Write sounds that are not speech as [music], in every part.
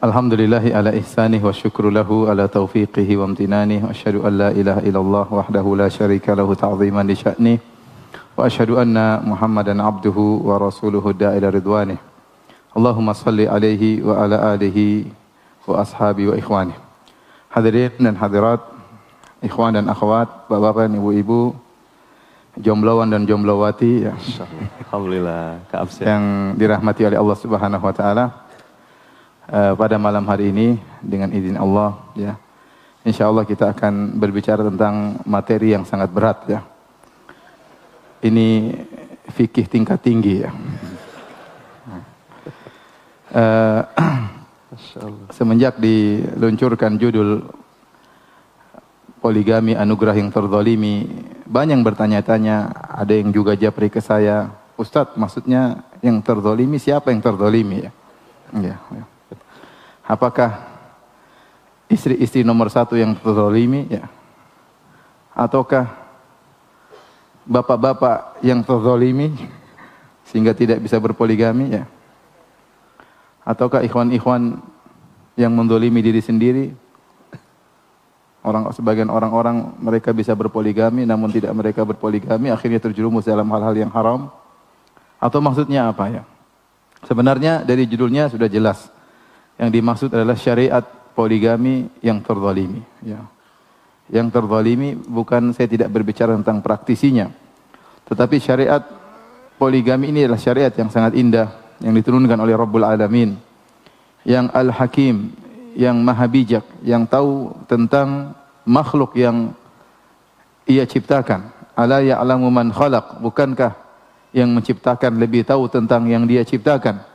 Alhamdulillahi ala ihsanih wa syukru lahu ala taufiqihi wa amtinanih wa asyhadu an la ilaha illallah wahdahu la syarika lahu ta'ziman li sya'nih. Wa asyhadu anna Muhammadan abduhu wa rasuluhu da'ila ridwanih. Allahumma salli alaihi wa ala alihi wa ashabi wa ikhwanih. Hadirin dan hadirat ikhwan dan akhwat bapak-bapak dan ibu-ibu jombloan dan jomblowati ya. Alhamdulillah, Kak yang dirahmati oleh Allah Subhanahu wa taala uh, pada malam hari ini dengan izin Allah ya. Insya Allah kita akan berbicara tentang materi yang sangat berat ya. Ini fikih tingkat tinggi ya. Uh, [clears throat] semenjak diluncurkan judul poligami anugerah yang terzalimi banyak yang bertanya-tanya ada yang juga japri ke saya Ustadz maksudnya yang terzalimi siapa yang terzalimi ya, ya, ya apakah istri-istri nomor satu yang terzolimi ya. Ataukah bapak-bapak yang terzolimi sehingga tidak bisa berpoligami? Ya. Ataukah ikhwan-ikhwan yang mendolimi diri sendiri? Orang sebagian orang-orang mereka bisa berpoligami namun tidak mereka berpoligami akhirnya terjerumus dalam hal-hal yang haram? Atau maksudnya apa ya? Sebenarnya dari judulnya sudah jelas yang dimaksud adalah syariat poligami yang terzalimi. Ya. Yang terzalimi bukan saya tidak berbicara tentang praktisinya. Tetapi syariat poligami ini adalah syariat yang sangat indah. Yang diturunkan oleh Rabbul Alamin. Yang Al-Hakim. Yang Maha Bijak. Yang tahu tentang makhluk yang ia ciptakan. Ala ya'lamu man khalaq. Bukankah yang menciptakan lebih tahu tentang yang dia ciptakan?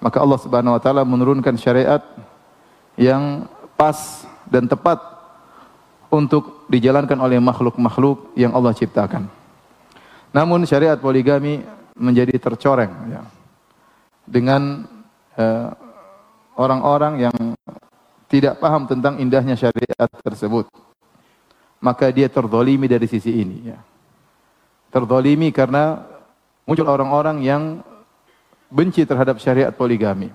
Maka Allah Subhanahu wa taala menurunkan syariat yang pas dan tepat untuk dijalankan oleh makhluk-makhluk yang Allah ciptakan. Namun syariat poligami menjadi tercoreng ya, dengan eh, orang-orang uh, yang tidak paham tentang indahnya syariat tersebut. Maka dia terdolimi dari sisi ini. Ya. Terdolimi karena muncul orang-orang yang benci terhadap syariat poligami.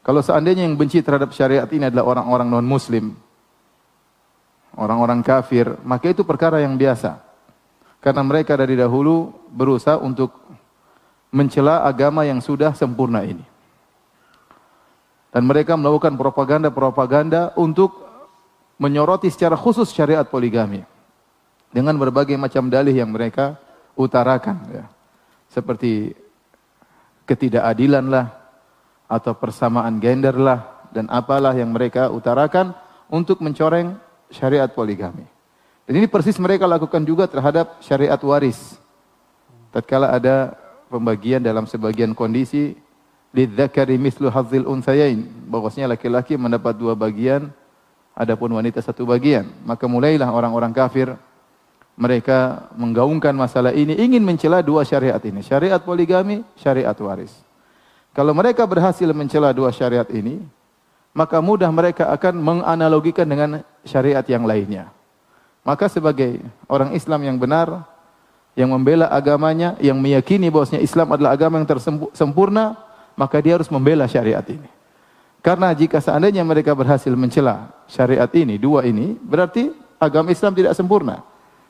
Kalau seandainya yang benci terhadap syariat ini adalah orang-orang non-muslim, orang-orang kafir, maka itu perkara yang biasa. Karena mereka dari dahulu berusaha untuk mencela agama yang sudah sempurna ini. Dan mereka melakukan propaganda-propaganda untuk menyoroti secara khusus syariat poligami. Dengan berbagai macam dalih yang mereka utarakan. Ya. Seperti ketidakadilan lah atau persamaan gender lah dan apalah yang mereka utarakan untuk mencoreng syariat poligami. Dan ini persis mereka lakukan juga terhadap syariat waris. Tatkala ada pembagian dalam sebagian kondisi lidzakari mislu hadzil unsayain bahwasanya laki-laki mendapat dua bagian adapun wanita satu bagian maka mulailah orang-orang kafir mereka menggaungkan masalah ini ingin mencela dua syariat ini, syariat poligami, syariat waris. Kalau mereka berhasil mencela dua syariat ini, maka mudah mereka akan menganalogikan dengan syariat yang lainnya. Maka sebagai orang Islam yang benar, yang membela agamanya, yang meyakini bahwasanya Islam adalah agama yang tersempurna, maka dia harus membela syariat ini. Karena jika seandainya mereka berhasil mencela syariat ini, dua ini, berarti agama Islam tidak sempurna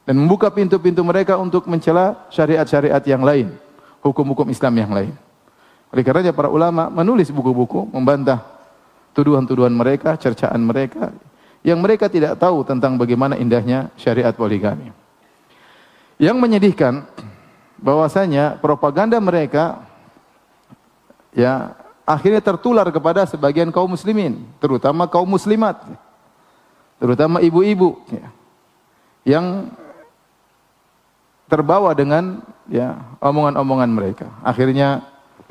dan membuka pintu-pintu mereka untuk mencela syariat-syariat yang lain, hukum-hukum Islam yang lain. Oleh karenanya para ulama menulis buku-buku membantah tuduhan-tuduhan mereka, cercaan mereka yang mereka tidak tahu tentang bagaimana indahnya syariat poligami. Yang menyedihkan bahwasanya propaganda mereka ya akhirnya tertular kepada sebagian kaum muslimin, terutama kaum muslimat, terutama ibu-ibu ya, yang terbawa dengan ya omongan-omongan mereka. Akhirnya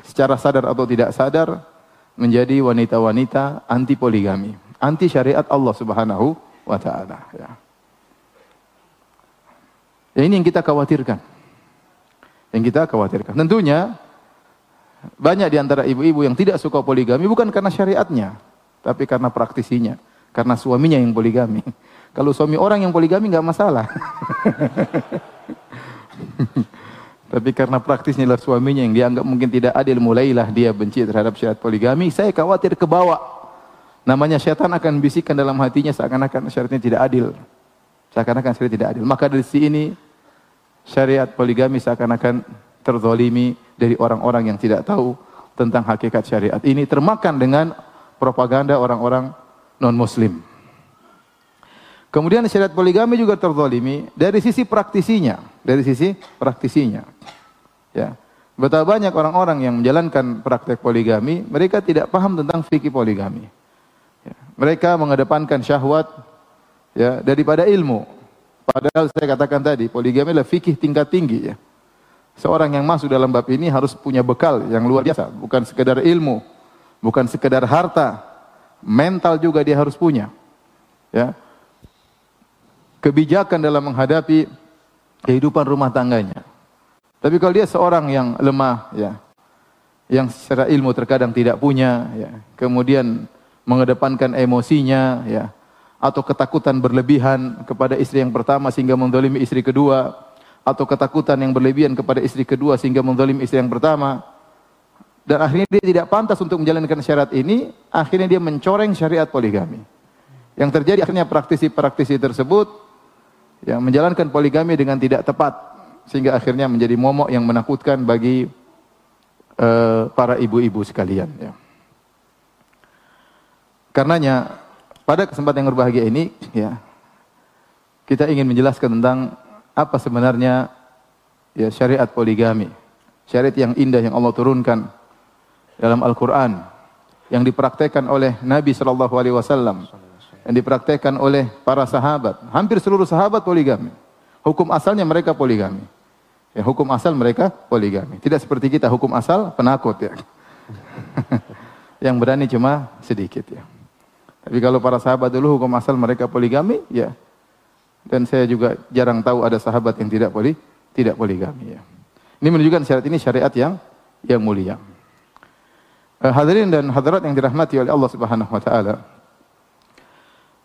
secara sadar atau tidak sadar menjadi wanita-wanita anti poligami, anti syariat Allah Subhanahu wa taala ya. ya. ini yang kita khawatirkan. Yang kita khawatirkan. Tentunya banyak di antara ibu-ibu yang tidak suka poligami bukan karena syariatnya, tapi karena praktisinya, karena suaminya yang poligami. [laughs] Kalau suami orang yang poligami nggak masalah. [laughs] [laughs] Tapi karena praktisnya adalah suaminya yang dianggap mungkin tidak adil, mulailah dia benci terhadap syariat poligami. Saya khawatir ke bawah Namanya syaitan akan bisikkan dalam hatinya seakan-akan syariat ini tidak adil. Seakan-akan syariat tidak adil. Maka dari sini syariat poligami seakan-akan terzolimi dari orang-orang yang tidak tahu tentang hakikat syariat ini termakan dengan propaganda orang-orang non-muslim. Kemudian syariat poligami juga terzolimi dari sisi praktisinya, dari sisi praktisinya. Ya. Betapa banyak orang-orang yang menjalankan praktek poligami, mereka tidak paham tentang fikih poligami. Ya. Mereka mengedepankan syahwat ya daripada ilmu. Padahal saya katakan tadi, poligami adalah fikih tingkat tinggi ya. Seorang yang masuk dalam bab ini harus punya bekal yang luar biasa, bukan sekedar ilmu, bukan sekedar harta, mental juga dia harus punya. Ya. Kebijakan dalam menghadapi kehidupan rumah tangganya. Tapi kalau dia seorang yang lemah, ya, yang secara ilmu terkadang tidak punya, ya, kemudian mengedepankan emosinya, ya, atau ketakutan berlebihan kepada istri yang pertama sehingga mendolimi istri kedua atau ketakutan yang berlebihan kepada istri kedua sehingga mendolimi istri yang pertama dan akhirnya dia tidak pantas untuk menjalankan syarat ini akhirnya dia mencoreng syariat poligami yang terjadi akhirnya praktisi-praktisi tersebut yang menjalankan poligami dengan tidak tepat sehingga akhirnya menjadi momok yang menakutkan bagi uh, para ibu-ibu sekalian ya. Karenanya pada kesempatan yang berbahagia ini, ya, kita ingin menjelaskan tentang apa sebenarnya ya syariat poligami. Syariat yang indah yang Allah turunkan dalam Al-Quran. Yang dipraktekkan oleh Nabi Wasallam. Yang dipraktekkan oleh para sahabat. Hampir seluruh sahabat poligami. Hukum asalnya mereka poligami. Ya, hukum asal mereka poligami. Tidak seperti kita, hukum asal penakut ya. [laughs] yang berani cuma sedikit ya. Tapi kalau para sahabat dulu hukum asal mereka poligami, ya. Dan saya juga jarang tahu ada sahabat yang tidak poli, tidak poligami ya. Ini menunjukkan syarat ini syariat yang yang mulia. Uh, hadirin dan hadirat yang dirahmati oleh Allah Subhanahu wa taala.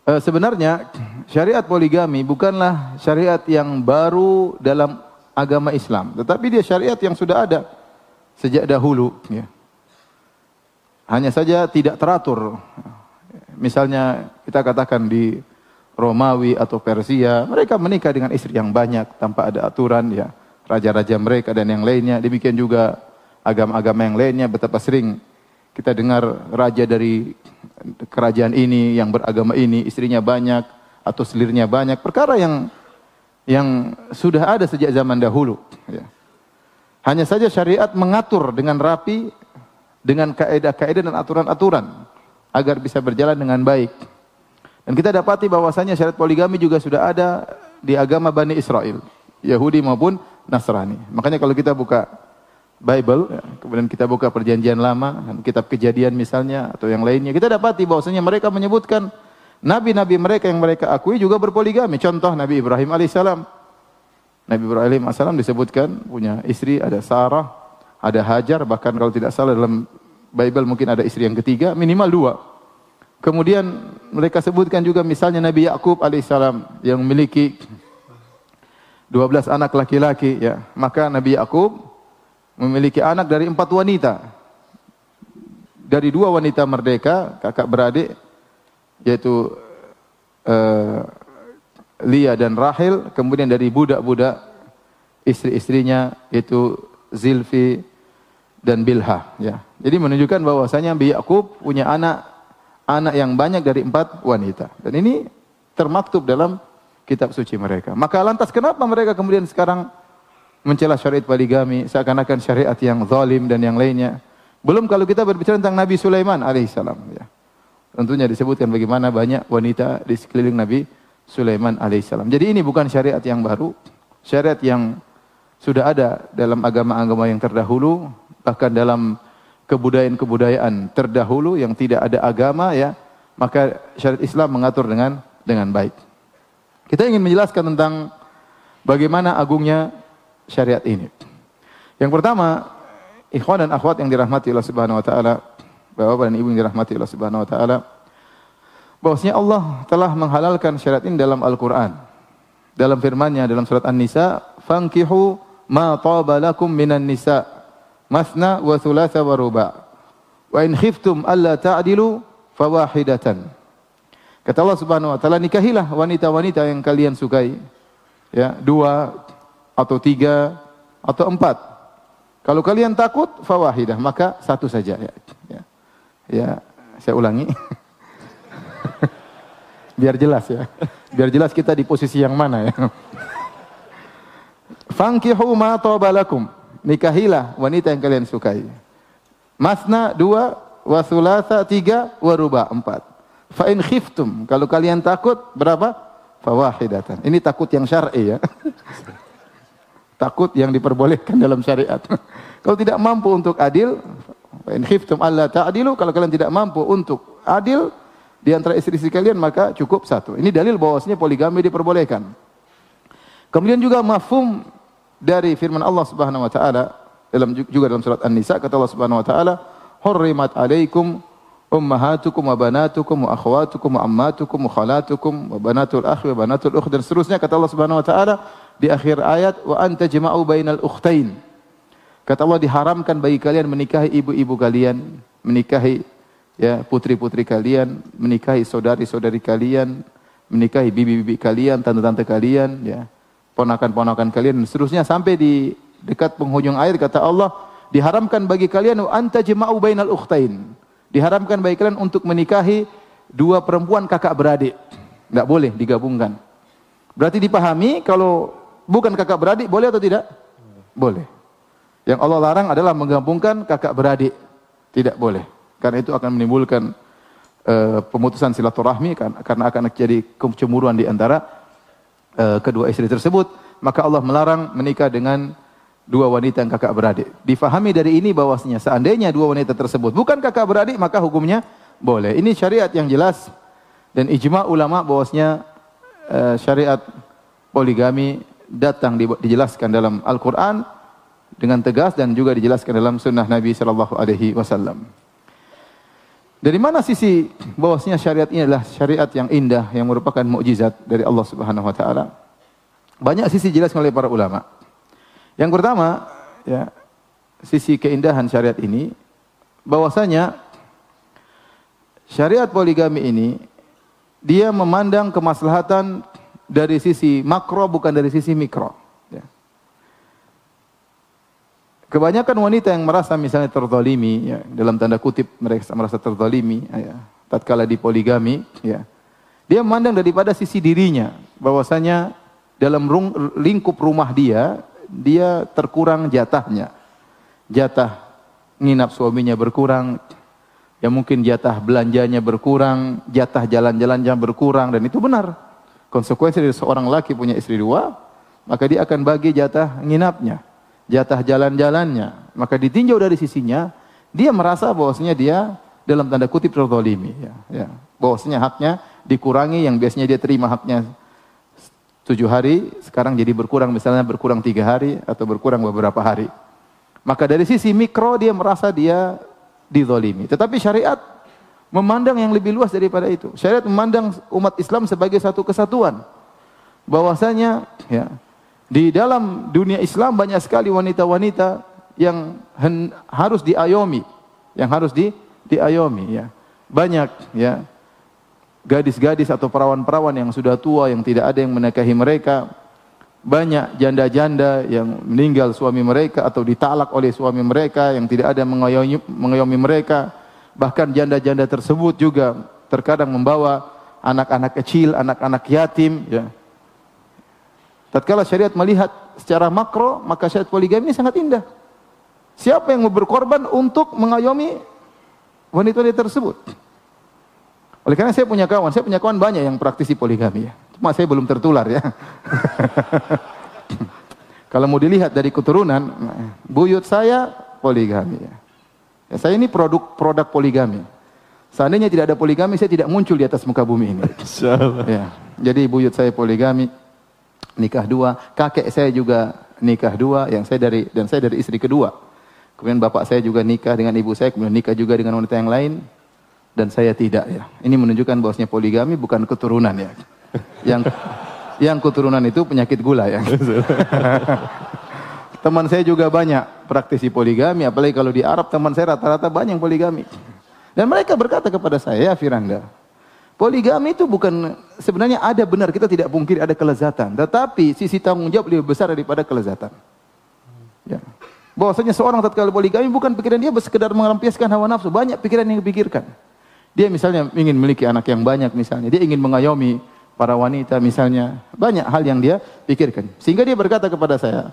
Uh, sebenarnya syariat poligami bukanlah syariat yang baru dalam agama Islam, tetapi dia syariat yang sudah ada sejak dahulu ya. Hanya saja tidak teratur. Misalnya kita katakan di Romawi atau Persia, mereka menikah dengan istri yang banyak tanpa ada aturan ya. Raja-raja mereka dan yang lainnya, demikian juga agama-agama yang lainnya betapa sering kita dengar raja dari kerajaan ini yang beragama ini istrinya banyak atau selirnya banyak, perkara yang yang sudah ada sejak zaman dahulu ya. Hanya saja syariat mengatur dengan rapi dengan kaedah-kaedah dan aturan-aturan agar bisa berjalan dengan baik. Dan kita dapati bahwasanya syarat poligami juga sudah ada di agama Bani Israel, Yahudi maupun Nasrani. Makanya kalau kita buka Bible, ya, kemudian kita buka perjanjian lama, kitab kejadian misalnya, atau yang lainnya, kita dapati bahwasanya mereka menyebutkan nabi-nabi mereka yang mereka akui juga berpoligami. Contoh Nabi Ibrahim alaihissalam. Nabi Ibrahim alaihissalam disebutkan punya istri, ada Sarah, ada Hajar, bahkan kalau tidak salah dalam Bible mungkin ada istri yang ketiga, minimal dua. Kemudian mereka sebutkan juga misalnya Nabi Yakub alaihissalam yang memiliki 12 anak laki-laki ya. Maka Nabi Yakub memiliki anak dari empat wanita. Dari dua wanita merdeka, kakak beradik yaitu uh, Lia dan Rahel, kemudian dari budak-budak istri-istrinya yaitu Zilfi dan Bilha ya. Jadi menunjukkan bahwasanya Nabi Yakub punya anak anak yang banyak dari empat wanita. Dan ini termaktub dalam kitab suci mereka. Maka lantas kenapa mereka kemudian sekarang mencela syariat poligami seakan-akan syariat yang zalim dan yang lainnya. Belum kalau kita berbicara tentang Nabi Sulaiman alaihissalam ya. Tentunya disebutkan bagaimana banyak wanita di sekeliling Nabi Sulaiman alaihissalam. Jadi ini bukan syariat yang baru, syariat yang sudah ada dalam agama-agama yang terdahulu, bahkan dalam kebudayaan-kebudayaan terdahulu yang tidak ada agama ya, maka syariat Islam mengatur dengan dengan baik. Kita ingin menjelaskan tentang bagaimana agungnya syariat ini. Yang pertama, ikhwan dan akhwat yang dirahmati Allah Subhanahu wa taala, Bapak dan Ibu yang dirahmati Allah Subhanahu wa taala, bahwasanya Allah telah menghalalkan syariat ini dalam Al-Qur'an. Dalam firman-Nya dalam surat An-Nisa, "Fankihu ma taba lakum minan nisa' masna wa thulatha wa ruba. Wa in khiftum alla ta'dilu fawahidatan. Kata Allah Subhanahu wa taala, nikahilah wanita-wanita yang kalian sukai. Ya, dua atau tiga atau empat. Kalau kalian takut fawahidah, maka satu saja ya. Ya, ya saya ulangi. [laughs] Biar jelas ya. Biar jelas kita di posisi yang mana ya. Fankihu ma tawbalakum. Nikahilah wanita yang kalian sukai. Masna dua, wasulasa tiga, waruba empat. Fa in khiftum, kalau kalian takut berapa? Fawahidatan. Ini takut yang syar'i ya. Takut yang diperbolehkan dalam syariat. [laughs] kalau tidak mampu untuk adil, in khiftum alla kalau kalian tidak mampu untuk adil di antara istri-istri kalian maka cukup satu. Ini dalil bahwasanya poligami diperbolehkan. Kemudian juga mafhum dari firman Allah Subhanahu wa taala dalam juga dalam surat An-Nisa kata Allah Subhanahu wa taala, "Hurrimat 'alaikum ummahatukum wa banatukum wa akhwatukum wa ammatukum wa khalatukum wa banatul akhi wa banatul dan seterusnya kata Allah Subhanahu wa taala di akhir ayat wa anta jama'u bainal ukhtain kata Allah diharamkan bagi kalian menikahi ibu-ibu kalian menikahi ya putri-putri kalian menikahi saudari-saudari kalian menikahi bibi-bibi kalian tante-tante kalian ya ponakan-ponakan kalian dan seterusnya sampai di dekat penghujung ayat kata Allah diharamkan bagi kalian anta jama'u bainal ukhtain diharamkan bagi kalian untuk menikahi dua perempuan kakak beradik. Tidak boleh digabungkan. Berarti dipahami kalau bukan kakak beradik boleh atau tidak? Boleh. Yang Allah larang adalah menggabungkan kakak beradik. Tidak boleh. Karena itu akan menimbulkan uh, pemutusan silaturahmi karena akan terjadi kecemburuan di antara uh, kedua istri tersebut. Maka Allah melarang menikah dengan dua wanita yang kakak beradik. Difahami dari ini bahwasanya seandainya dua wanita tersebut bukan kakak beradik maka hukumnya boleh. Ini syariat yang jelas dan ijma ulama bahwasanya uh, syariat poligami datang dijelaskan dalam Al-Qur'an dengan tegas dan juga dijelaskan dalam sunnah Nabi sallallahu alaihi wasallam. Dari mana sisi bahwasanya syariat ini adalah syariat yang indah yang merupakan mukjizat dari Allah Subhanahu wa taala? Banyak sisi jelaskan oleh para ulama. Yang pertama, ya, sisi keindahan syariat ini bahwasanya syariat poligami ini dia memandang kemaslahatan dari sisi makro bukan dari sisi mikro. Ya. Kebanyakan wanita yang merasa misalnya terzalimi, ya, dalam tanda kutip mereka merasa terzalimi, ya, tatkala di poligami, ya, dia memandang daripada sisi dirinya, bahwasanya dalam lingkup rumah dia dia terkurang jatahnya. Jatah nginap suaminya berkurang, ya mungkin jatah belanjanya berkurang, jatah jalan-jalannya berkurang dan itu benar. Konsekuensi dari seorang laki punya istri dua, maka dia akan bagi jatah nginapnya, jatah jalan-jalannya. Maka ditinjau dari sisinya, dia merasa bahwasanya dia dalam tanda kutip terzalimi ya, ya. Bahwasanya haknya dikurangi yang biasanya dia terima haknya tujuh hari, sekarang jadi berkurang misalnya berkurang tiga hari atau berkurang beberapa hari. Maka dari sisi mikro dia merasa dia dizolimi. Tetapi syariat memandang yang lebih luas daripada itu. Syariat memandang umat Islam sebagai satu kesatuan. Bahwasanya ya, di dalam dunia Islam banyak sekali wanita-wanita yang harus diayomi, yang harus di diayomi ya. Banyak ya gadis-gadis atau perawan-perawan yang sudah tua yang tidak ada yang menikahi mereka. Banyak janda-janda yang meninggal suami mereka atau ditalak oleh suami mereka yang tidak ada mengayomi, mengayomi mereka. Bahkan janda-janda tersebut juga terkadang membawa anak-anak kecil, anak-anak yatim. Ya. Tatkala syariat melihat secara makro, maka syariat poligami ini sangat indah. Siapa yang mau berkorban untuk mengayomi wanita-wanita tersebut? Oleh karena saya punya kawan, saya punya kawan banyak yang praktisi poligami ya. Cuma saya belum tertular ya. [laughs] Kalau mau dilihat dari keturunan, buyut saya poligami ya. Ya saya ini produk produk poligami. Seandainya tidak ada poligami, saya tidak muncul di atas muka bumi ini. ya. Jadi buyut saya poligami, nikah dua, kakek saya juga nikah dua, yang saya dari dan saya dari istri kedua. Kemudian bapak saya juga nikah dengan ibu saya, kemudian nikah juga dengan wanita yang lain dan saya tidak ya. Ini menunjukkan bahwasanya poligami bukan keturunan ya. Yang yang keturunan itu penyakit gula ya. [laughs] teman saya juga banyak praktisi poligami, apalagi kalau di Arab teman saya rata-rata banyak poligami. Dan mereka berkata kepada saya, ya Firanda, poligami itu bukan sebenarnya ada benar kita tidak mungkin ada kelezatan, tetapi sisi tanggung jawab lebih besar daripada kelezatan. Ya. Bahwasanya seorang tatkala poligami bukan pikiran dia sekedar melampiaskan hawa nafsu, banyak pikiran yang dipikirkan. Dia misalnya ingin memiliki anak yang banyak misalnya, dia ingin mengayomi para wanita misalnya, banyak hal yang dia pikirkan. Sehingga dia berkata kepada saya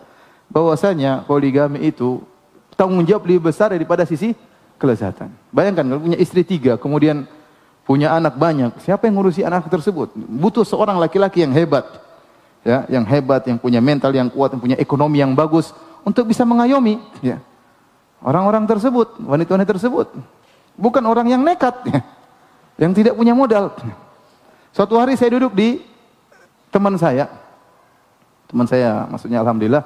bahwasanya poligami itu tanggung jawab lebih besar daripada sisi kelezatan. Bayangkan kalau punya istri tiga, kemudian punya anak banyak, siapa yang ngurusi anak tersebut? Butuh seorang laki-laki yang hebat, ya, yang hebat, yang punya mental yang kuat, yang punya ekonomi yang bagus untuk bisa mengayomi, ya. Orang-orang tersebut, wanita-wanita tersebut. Bukan orang yang nekat, ya. yang tidak punya modal. Suatu hari saya duduk di teman saya. Teman saya, maksudnya Alhamdulillah,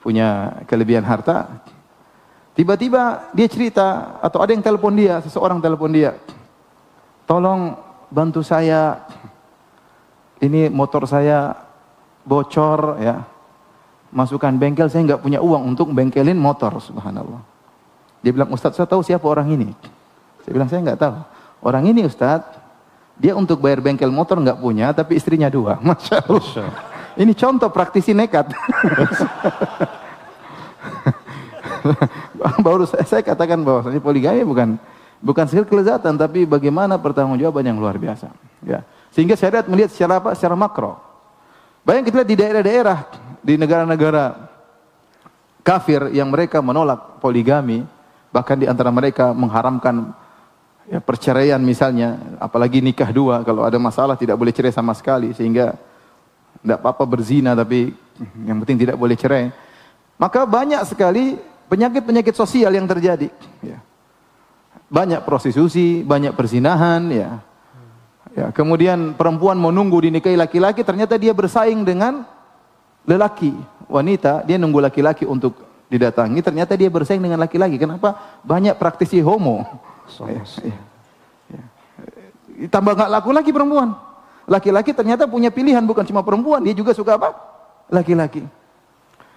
punya kelebihan harta. Tiba-tiba dia cerita, atau ada yang telepon dia, seseorang telepon dia. Tolong bantu saya, ini motor saya bocor ya. Masukkan bengkel, saya nggak punya uang untuk bengkelin motor, subhanallah. Dia bilang, Ustadz saya tahu siapa orang ini. Saya bilang, saya nggak tahu. Orang ini Ustadz, dia untuk bayar bengkel motor nggak punya, tapi istrinya dua. [laughs] Masya Allah. Ini contoh praktisi nekat. [laughs] Baru saya, saya katakan bahwa poligami bukan bukan sekedar kelezatan, tapi bagaimana pertanggungjawaban yang luar biasa. Ya. Sehingga syariat melihat secara apa? Secara makro. Bayang kita lihat di daerah-daerah, di negara-negara kafir yang mereka menolak poligami, bahkan di antara mereka mengharamkan ya, perceraian misalnya, apalagi nikah dua, kalau ada masalah tidak boleh cerai sama sekali, sehingga tidak apa-apa berzina, tapi yang penting tidak boleh cerai. Maka banyak sekali penyakit-penyakit sosial yang terjadi. Ya. Banyak prostitusi, banyak perzinahan, ya. ya. Kemudian perempuan mau nunggu dinikahi laki-laki, ternyata dia bersaing dengan lelaki, wanita, dia nunggu laki-laki untuk didatangi, ternyata dia bersaing dengan laki-laki. Kenapa? Banyak praktisi homo. Ya, ya. Ya. Tambah nggak laku lagi perempuan. Laki-laki ternyata punya pilihan bukan cuma perempuan, dia juga suka apa? Laki-laki.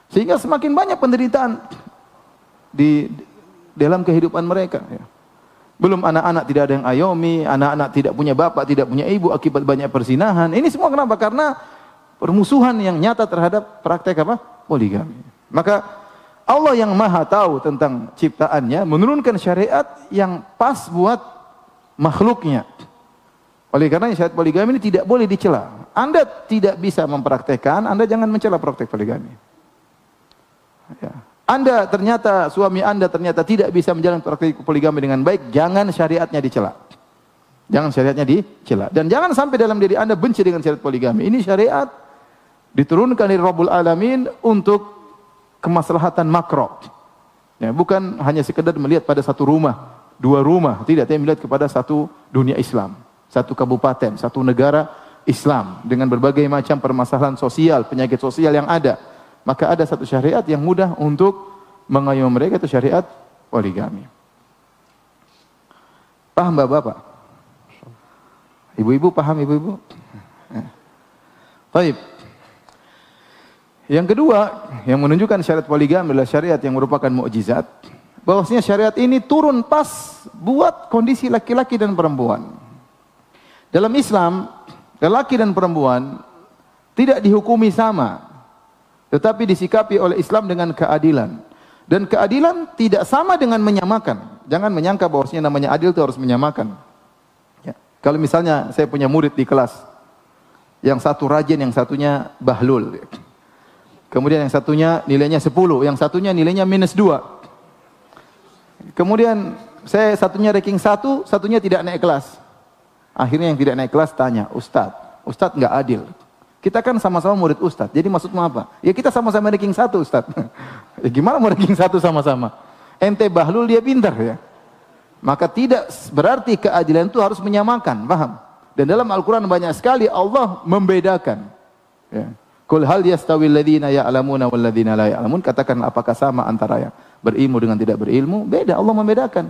Sehingga semakin banyak penderitaan di dalam kehidupan mereka. Ya. Belum anak-anak tidak ada yang ayomi, anak-anak tidak punya bapak, tidak punya ibu akibat banyak persinahan. Ini semua kenapa? Karena permusuhan yang nyata terhadap praktek apa? Poligami. Maka Allah yang maha tahu tentang ciptaannya menurunkan syariat yang pas buat makhluknya. Oleh karena syariat poligami ini tidak boleh dicela. Anda tidak bisa mempraktekkan, Anda jangan mencela praktek poligami. Ya. Anda ternyata suami Anda ternyata tidak bisa menjalankan praktik poligami dengan baik, jangan syariatnya dicela. Jangan syariatnya dicela. Dan jangan sampai dalam diri Anda benci dengan syariat poligami. Ini syariat diturunkan dari Rabbul Alamin untuk kemaslahatan makro. Ya, bukan hanya sekedar melihat pada satu rumah, dua rumah, tidak, tapi melihat kepada satu dunia Islam, satu kabupaten, satu negara Islam dengan berbagai macam permasalahan sosial, penyakit sosial yang ada maka ada satu syariat yang mudah untuk mengayomi mereka itu syariat poligami. Paham Bapak-bapak? Ibu-ibu paham ibu-ibu? Baik. Yang kedua, yang menunjukkan syariat poligami adalah syariat yang merupakan mukjizat. Bahwasanya syariat ini turun pas buat kondisi laki-laki dan perempuan. Dalam Islam, laki dan perempuan tidak dihukumi sama tetapi disikapi oleh Islam dengan keadilan. Dan keadilan tidak sama dengan menyamakan. Jangan menyangka bahwasanya namanya adil itu harus menyamakan. Ya. Kalau misalnya saya punya murid di kelas, yang satu rajin, yang satunya bahlul. Kemudian yang satunya nilainya 10, yang satunya nilainya minus 2. Kemudian saya satunya ranking 1, satunya tidak naik kelas. Akhirnya yang tidak naik kelas tanya, Ustadz, Ustadz nggak adil. Kita kan sama-sama murid Ustadz. Jadi maksudmu apa? Ya kita sama-sama ranking satu Ustadz. [laughs] ya gimana mau ranking satu sama-sama? Ente bahlul dia pintar ya. Maka tidak berarti keadilan itu harus menyamakan. Paham? Dan dalam Al-Quran banyak sekali Allah membedakan. Ya. Kul hal yastawi alladhina ya'lamuna wal ladhina la ya'lamun. Katakan apakah sama antara yang berilmu dengan tidak berilmu? Beda, Allah membedakan.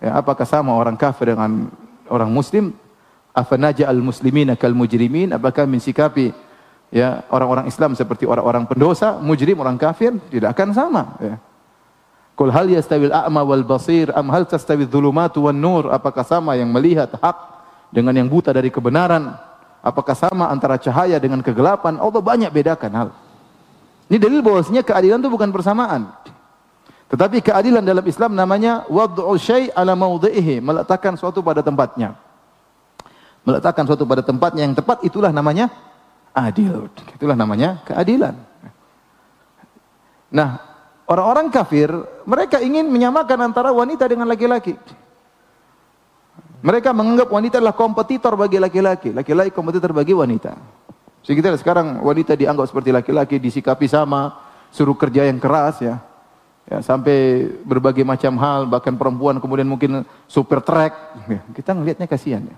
Ya, apakah sama orang kafir dengan orang muslim? afanaja al muslimina kal mujrimin apakah mensikapi ya orang-orang Islam seperti orang-orang pendosa mujrim orang kafir tidak akan sama ya Qul hal yastawil a'ma wal basir am hal tastawi dhulumatu wan nur? Apakah sama yang melihat hak dengan yang buta dari kebenaran? Apakah sama antara cahaya dengan kegelapan? Allah banyak bedakan hal. Ini dalil bahwasanya keadilan itu bukan persamaan. Tetapi keadilan dalam Islam namanya wad'u syai' ala mawdhihi, meletakkan suatu pada tempatnya. Meletakkan suatu pada tempatnya yang tepat itulah namanya adil. Itulah namanya keadilan. Nah, Orang-orang kafir, mereka ingin menyamakan antara wanita dengan laki-laki. Mereka menganggap wanita adalah kompetitor bagi laki-laki. Laki-laki kompetitor bagi wanita. Sekitar sekarang wanita dianggap seperti laki-laki, disikapi sama, suruh kerja yang keras ya. Ya, sampai berbagai macam hal, bahkan perempuan kemudian mungkin super track. Ya, kita ngelihatnya kasihan ya.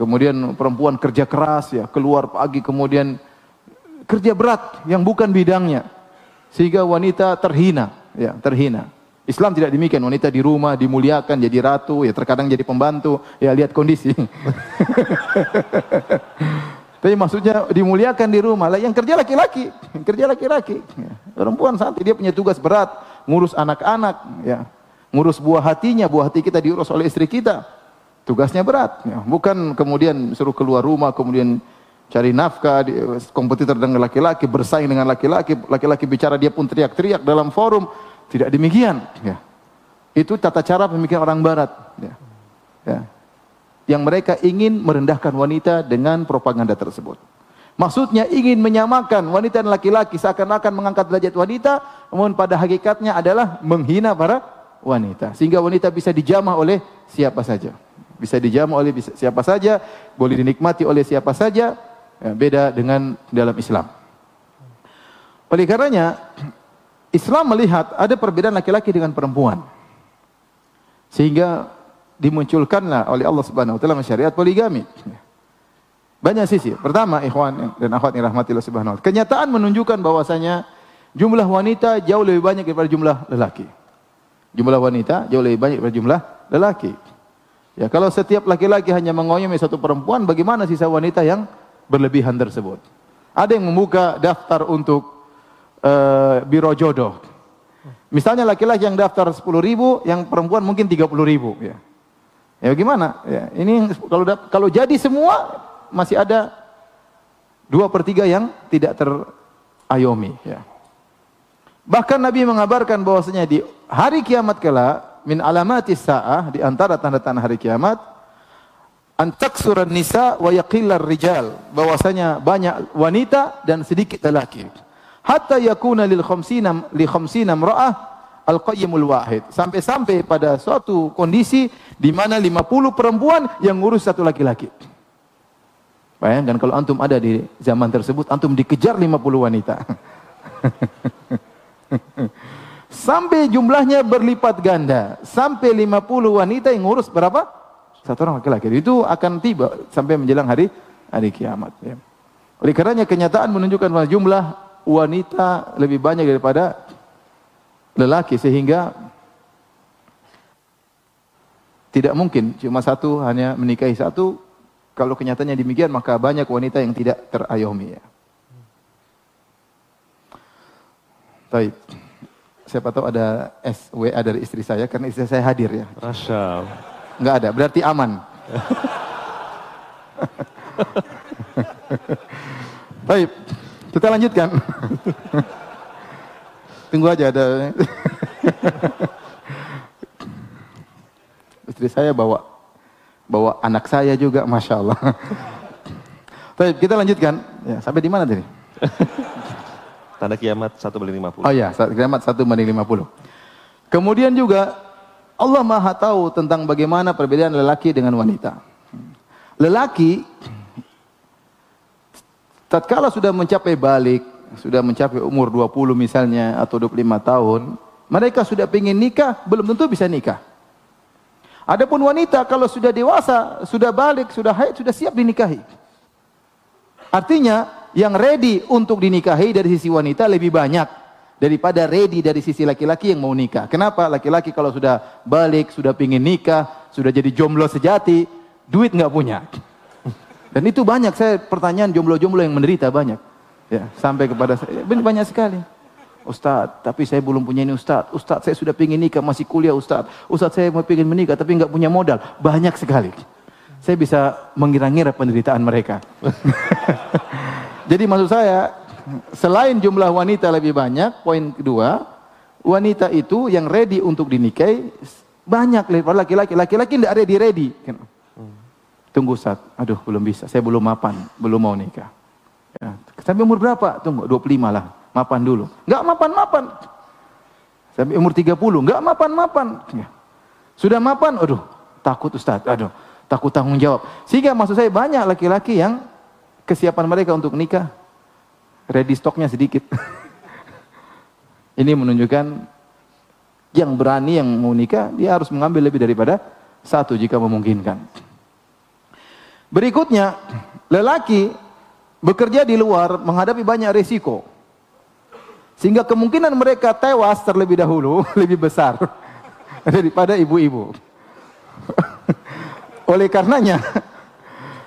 Kemudian perempuan kerja keras ya, keluar pagi kemudian kerja berat yang bukan bidangnya sehingga wanita terhina, ya, terhina. Islam tidak demikian, wanita di rumah dimuliakan jadi ratu, ya terkadang jadi pembantu, ya lihat kondisi. [laughs] Tapi maksudnya dimuliakan di rumah. Lah yang kerja laki-laki, kerja laki-laki. Perempuan saat dia punya tugas berat, ngurus anak-anak, ya. Ngurus buah hatinya, buah hati kita diurus oleh istri kita. Tugasnya berat, ya. bukan kemudian suruh keluar rumah, kemudian cari nafkah, kompetitor dengan laki-laki, bersaing dengan laki-laki, laki-laki bicara dia pun teriak-teriak dalam forum. Tidak demikian. Ya. Itu tata cara pemikiran orang Barat. Ya. Ya. Yang mereka ingin merendahkan wanita dengan propaganda tersebut. Maksudnya ingin menyamakan wanita dan laki-laki seakan-akan mengangkat derajat wanita, namun pada hakikatnya adalah menghina para wanita. Sehingga wanita bisa dijamah oleh siapa saja. Bisa dijamah oleh siapa saja, boleh dinikmati oleh siapa saja, Ya, beda dengan dalam Islam. Oleh karenanya, Islam melihat ada perbedaan laki-laki dengan perempuan. Sehingga dimunculkanlah oleh Allah Subhanahu wa taala syariat poligami. Banyak sisi. Pertama, ikhwan dan akhwat yang rahmatillah subhanahu wa taala. Kenyataan menunjukkan bahwasanya jumlah wanita jauh lebih banyak daripada jumlah lelaki. Jumlah wanita jauh lebih banyak daripada jumlah lelaki. Ya, kalau setiap laki-laki hanya mengoyomi satu perempuan, bagaimana sisa wanita yang berlebihan tersebut. Ada yang membuka daftar untuk uh, biro jodoh. Misalnya laki-laki yang daftar 10 ribu, yang perempuan mungkin 30 ribu. Ya, ya gimana? Ya, ini kalau kalau jadi semua masih ada dua per tiga yang tidak terayomi. Ya. Bahkan Nabi mengabarkan bahwasanya di hari kiamat kala min alamatis sa'ah di antara tanda-tanda hari kiamat antaksuran nisa wa yaqillar rijal bahwasanya banyak wanita dan sedikit lelaki hatta yakuna lil khamsina li khamsina imra'ah al qayyimul wahid sampai-sampai pada suatu kondisi di mana 50 perempuan yang ngurus satu laki-laki bayangkan kalau antum ada di zaman tersebut antum dikejar 50 wanita [laughs] sampai jumlahnya berlipat ganda sampai 50 wanita yang ngurus berapa satu orang laki-laki. Itu akan tiba sampai menjelang hari hari kiamat. Ya. Oleh karenanya kenyataan menunjukkan bahwa jumlah wanita lebih banyak daripada lelaki sehingga tidak mungkin cuma satu hanya menikahi satu. Kalau kenyataannya demikian maka banyak wanita yang tidak terayomi ya. Baik. Siapa tahu ada SWA dari istri saya karena istri saya hadir ya. Rasya. Enggak ada, berarti aman. [laughs] Baik, kita lanjutkan. Tunggu aja ada. Istri saya bawa bawa anak saya juga, masya Allah. Baik, kita lanjutkan. Ya, sampai di mana tadi? Tanda kiamat satu banding 50. Oh ya, kiamat satu banding 50. Kemudian juga Allah Maha tahu tentang bagaimana perbedaan lelaki dengan wanita. Lelaki tatkala sudah mencapai balik, sudah mencapai umur 20 misalnya atau 25 tahun, mereka sudah ingin nikah, belum tentu bisa nikah. Adapun wanita kalau sudah dewasa, sudah balik, sudah haid, sudah siap dinikahi. Artinya yang ready untuk dinikahi dari sisi wanita lebih banyak daripada ready dari sisi laki-laki yang mau nikah. Kenapa? Laki-laki kalau sudah balik, sudah pingin nikah, sudah jadi jomblo sejati, duit nggak punya. Dan itu banyak saya pertanyaan jomblo-jomblo yang menderita banyak. Ya, sampai kepada saya banyak sekali. Ustaz, tapi saya belum punya ini Ustaz. Ustaz, saya sudah ingin nikah, masih kuliah Ustaz. Ustaz, saya mau ingin menikah, tapi nggak punya modal. Banyak sekali. Saya bisa mengira-ngira penderitaan mereka. [laughs] Jadi maksud saya, selain jumlah wanita lebih banyak, poin kedua, wanita itu yang ready untuk dinikahi banyak laki-laki. Laki-laki tidak ready-ready. Tunggu Ustaz, aduh belum bisa, saya belum mapan, belum mau nikah. Ya. Sampai umur berapa? Tunggu, 25 lah, mapan dulu. Enggak mapan-mapan. Sampai umur 30, enggak mapan-mapan. Ya. Sudah mapan, aduh takut Ustaz, aduh takut tanggung jawab. Sehingga maksud saya banyak laki-laki yang kesiapan mereka untuk nikah, ready stoknya sedikit. [laughs] Ini menunjukkan yang berani yang mau nikah, dia harus mengambil lebih daripada satu jika memungkinkan. Berikutnya, lelaki bekerja di luar menghadapi banyak risiko. Sehingga kemungkinan mereka tewas terlebih dahulu [laughs] lebih besar [laughs] daripada ibu-ibu. [laughs] Oleh karenanya,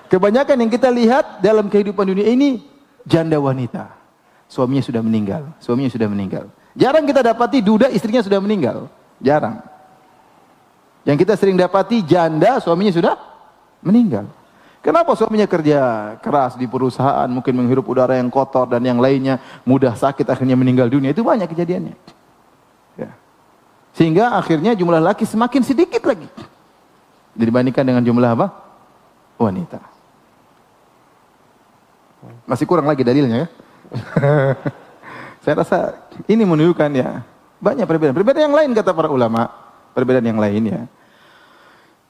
kebanyakan yang kita lihat dalam kehidupan dunia ini janda wanita. Suaminya sudah meninggal, suaminya sudah meninggal. Jarang kita dapati duda istrinya sudah meninggal. Jarang. Yang kita sering dapati janda suaminya sudah meninggal. Kenapa suaminya kerja keras di perusahaan, mungkin menghirup udara yang kotor dan yang lainnya, mudah sakit akhirnya meninggal dunia. Itu banyak kejadiannya. Ya. Sehingga akhirnya jumlah laki semakin sedikit lagi. Dibandingkan dengan jumlah apa? Wanita. Masih kurang lagi dalilnya ya. [laughs] Saya rasa ini menunjukkan ya banyak perbedaan. Perbedaan yang lain kata para ulama, perbedaan yang lain ya.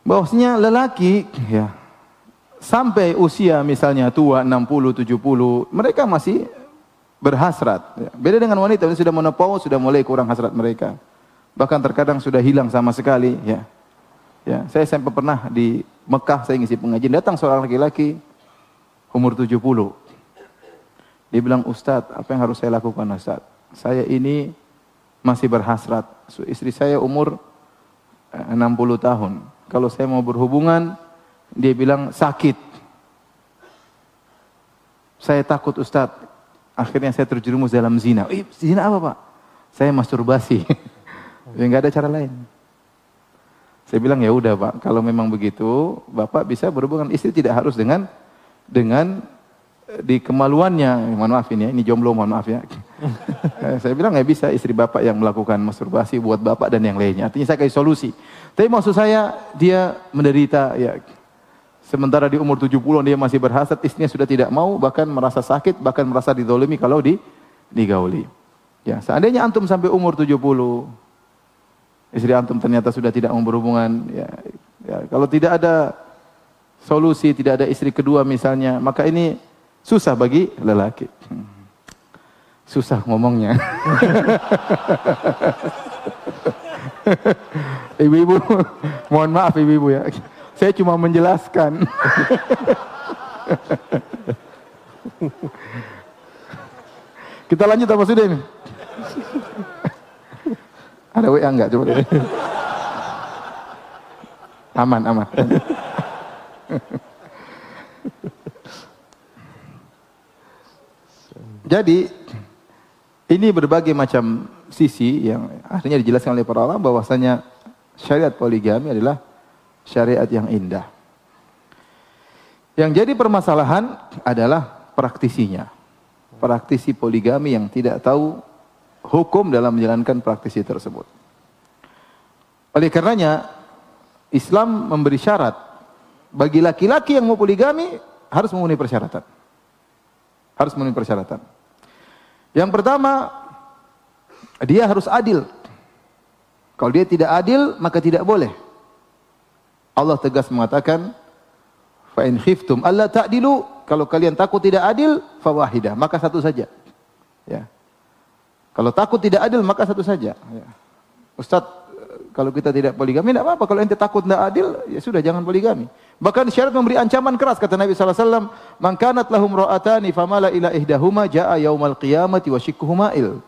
Bahwasanya lelaki ya sampai usia misalnya tua 60, 70, mereka masih berhasrat. Ya. Beda dengan wanita sudah menopause, sudah mulai kurang hasrat mereka. Bahkan terkadang sudah hilang sama sekali. Ya. Ya, saya sampai pernah di Mekah saya ngisi pengajian datang seorang laki-laki umur 70. Dia bilang, Ustadz, apa yang harus saya lakukan Ustadz? Saya ini masih berhasrat. Istri saya umur 60 eh, tahun. Kalau saya mau berhubungan, dia bilang sakit. Saya takut Ustaz. Akhirnya saya terjerumus dalam zina. Eh, zina apa Pak? Saya masturbasi. [laughs] ya nggak ada cara lain. Saya bilang ya udah Pak, kalau memang begitu, Bapak bisa berhubungan istri tidak harus dengan dengan eh, di kemaluannya. Mohon maaf ini ya, ini jomblo mohon maaf ya. [laughs] Saya bilang nggak bisa istri Bapak yang melakukan masturbasi buat Bapak dan yang lainnya. Artinya saya kasih solusi. Tapi maksud saya dia menderita ya Sementara di umur 70 dia masih berhasrat, istrinya sudah tidak mau, bahkan merasa sakit, bahkan merasa didolimi kalau di, digauli. Ya, seandainya antum sampai umur 70, istri antum ternyata sudah tidak mau berhubungan, ya, ya, kalau tidak ada solusi, tidak ada istri kedua misalnya, maka ini susah bagi lelaki. Susah ngomongnya. [laughs] Ibu-ibu, mohon maaf ibu-ibu ya. Saya cuma menjelaskan. Kita lanjut apa sudah ini? Ada WA enggak? Coba. Aman, aman. Jadi ini berbagai macam sisi yang akhirnya dijelaskan oleh para ulama bahwasanya syariat poligami adalah syariat yang indah. Yang jadi permasalahan adalah praktisinya. Praktisi poligami yang tidak tahu hukum dalam menjalankan praktisi tersebut. Oleh karenanya, Islam memberi syarat bagi laki-laki yang mau poligami harus memenuhi persyaratan. Harus memenuhi persyaratan. Yang pertama, dia harus adil. Kalau dia tidak adil, maka tidak boleh. Allah tegas mengatakan, fa in khiftum alla ta'dilu, kalau kalian takut tidak adil, fawahidah, maka satu saja. Ya. Kalau takut tidak adil, maka satu saja. Ya. Ustaz, kalau kita tidak poligami, tidak apa-apa. Kalau ente takut tidak adil, ya sudah jangan poligami. Bahkan syarat memberi ancaman keras, kata Nabi SAW, Man kanat lahum ra'atani famala ila ihdahuma ja'a yaumal qiyamati wa il.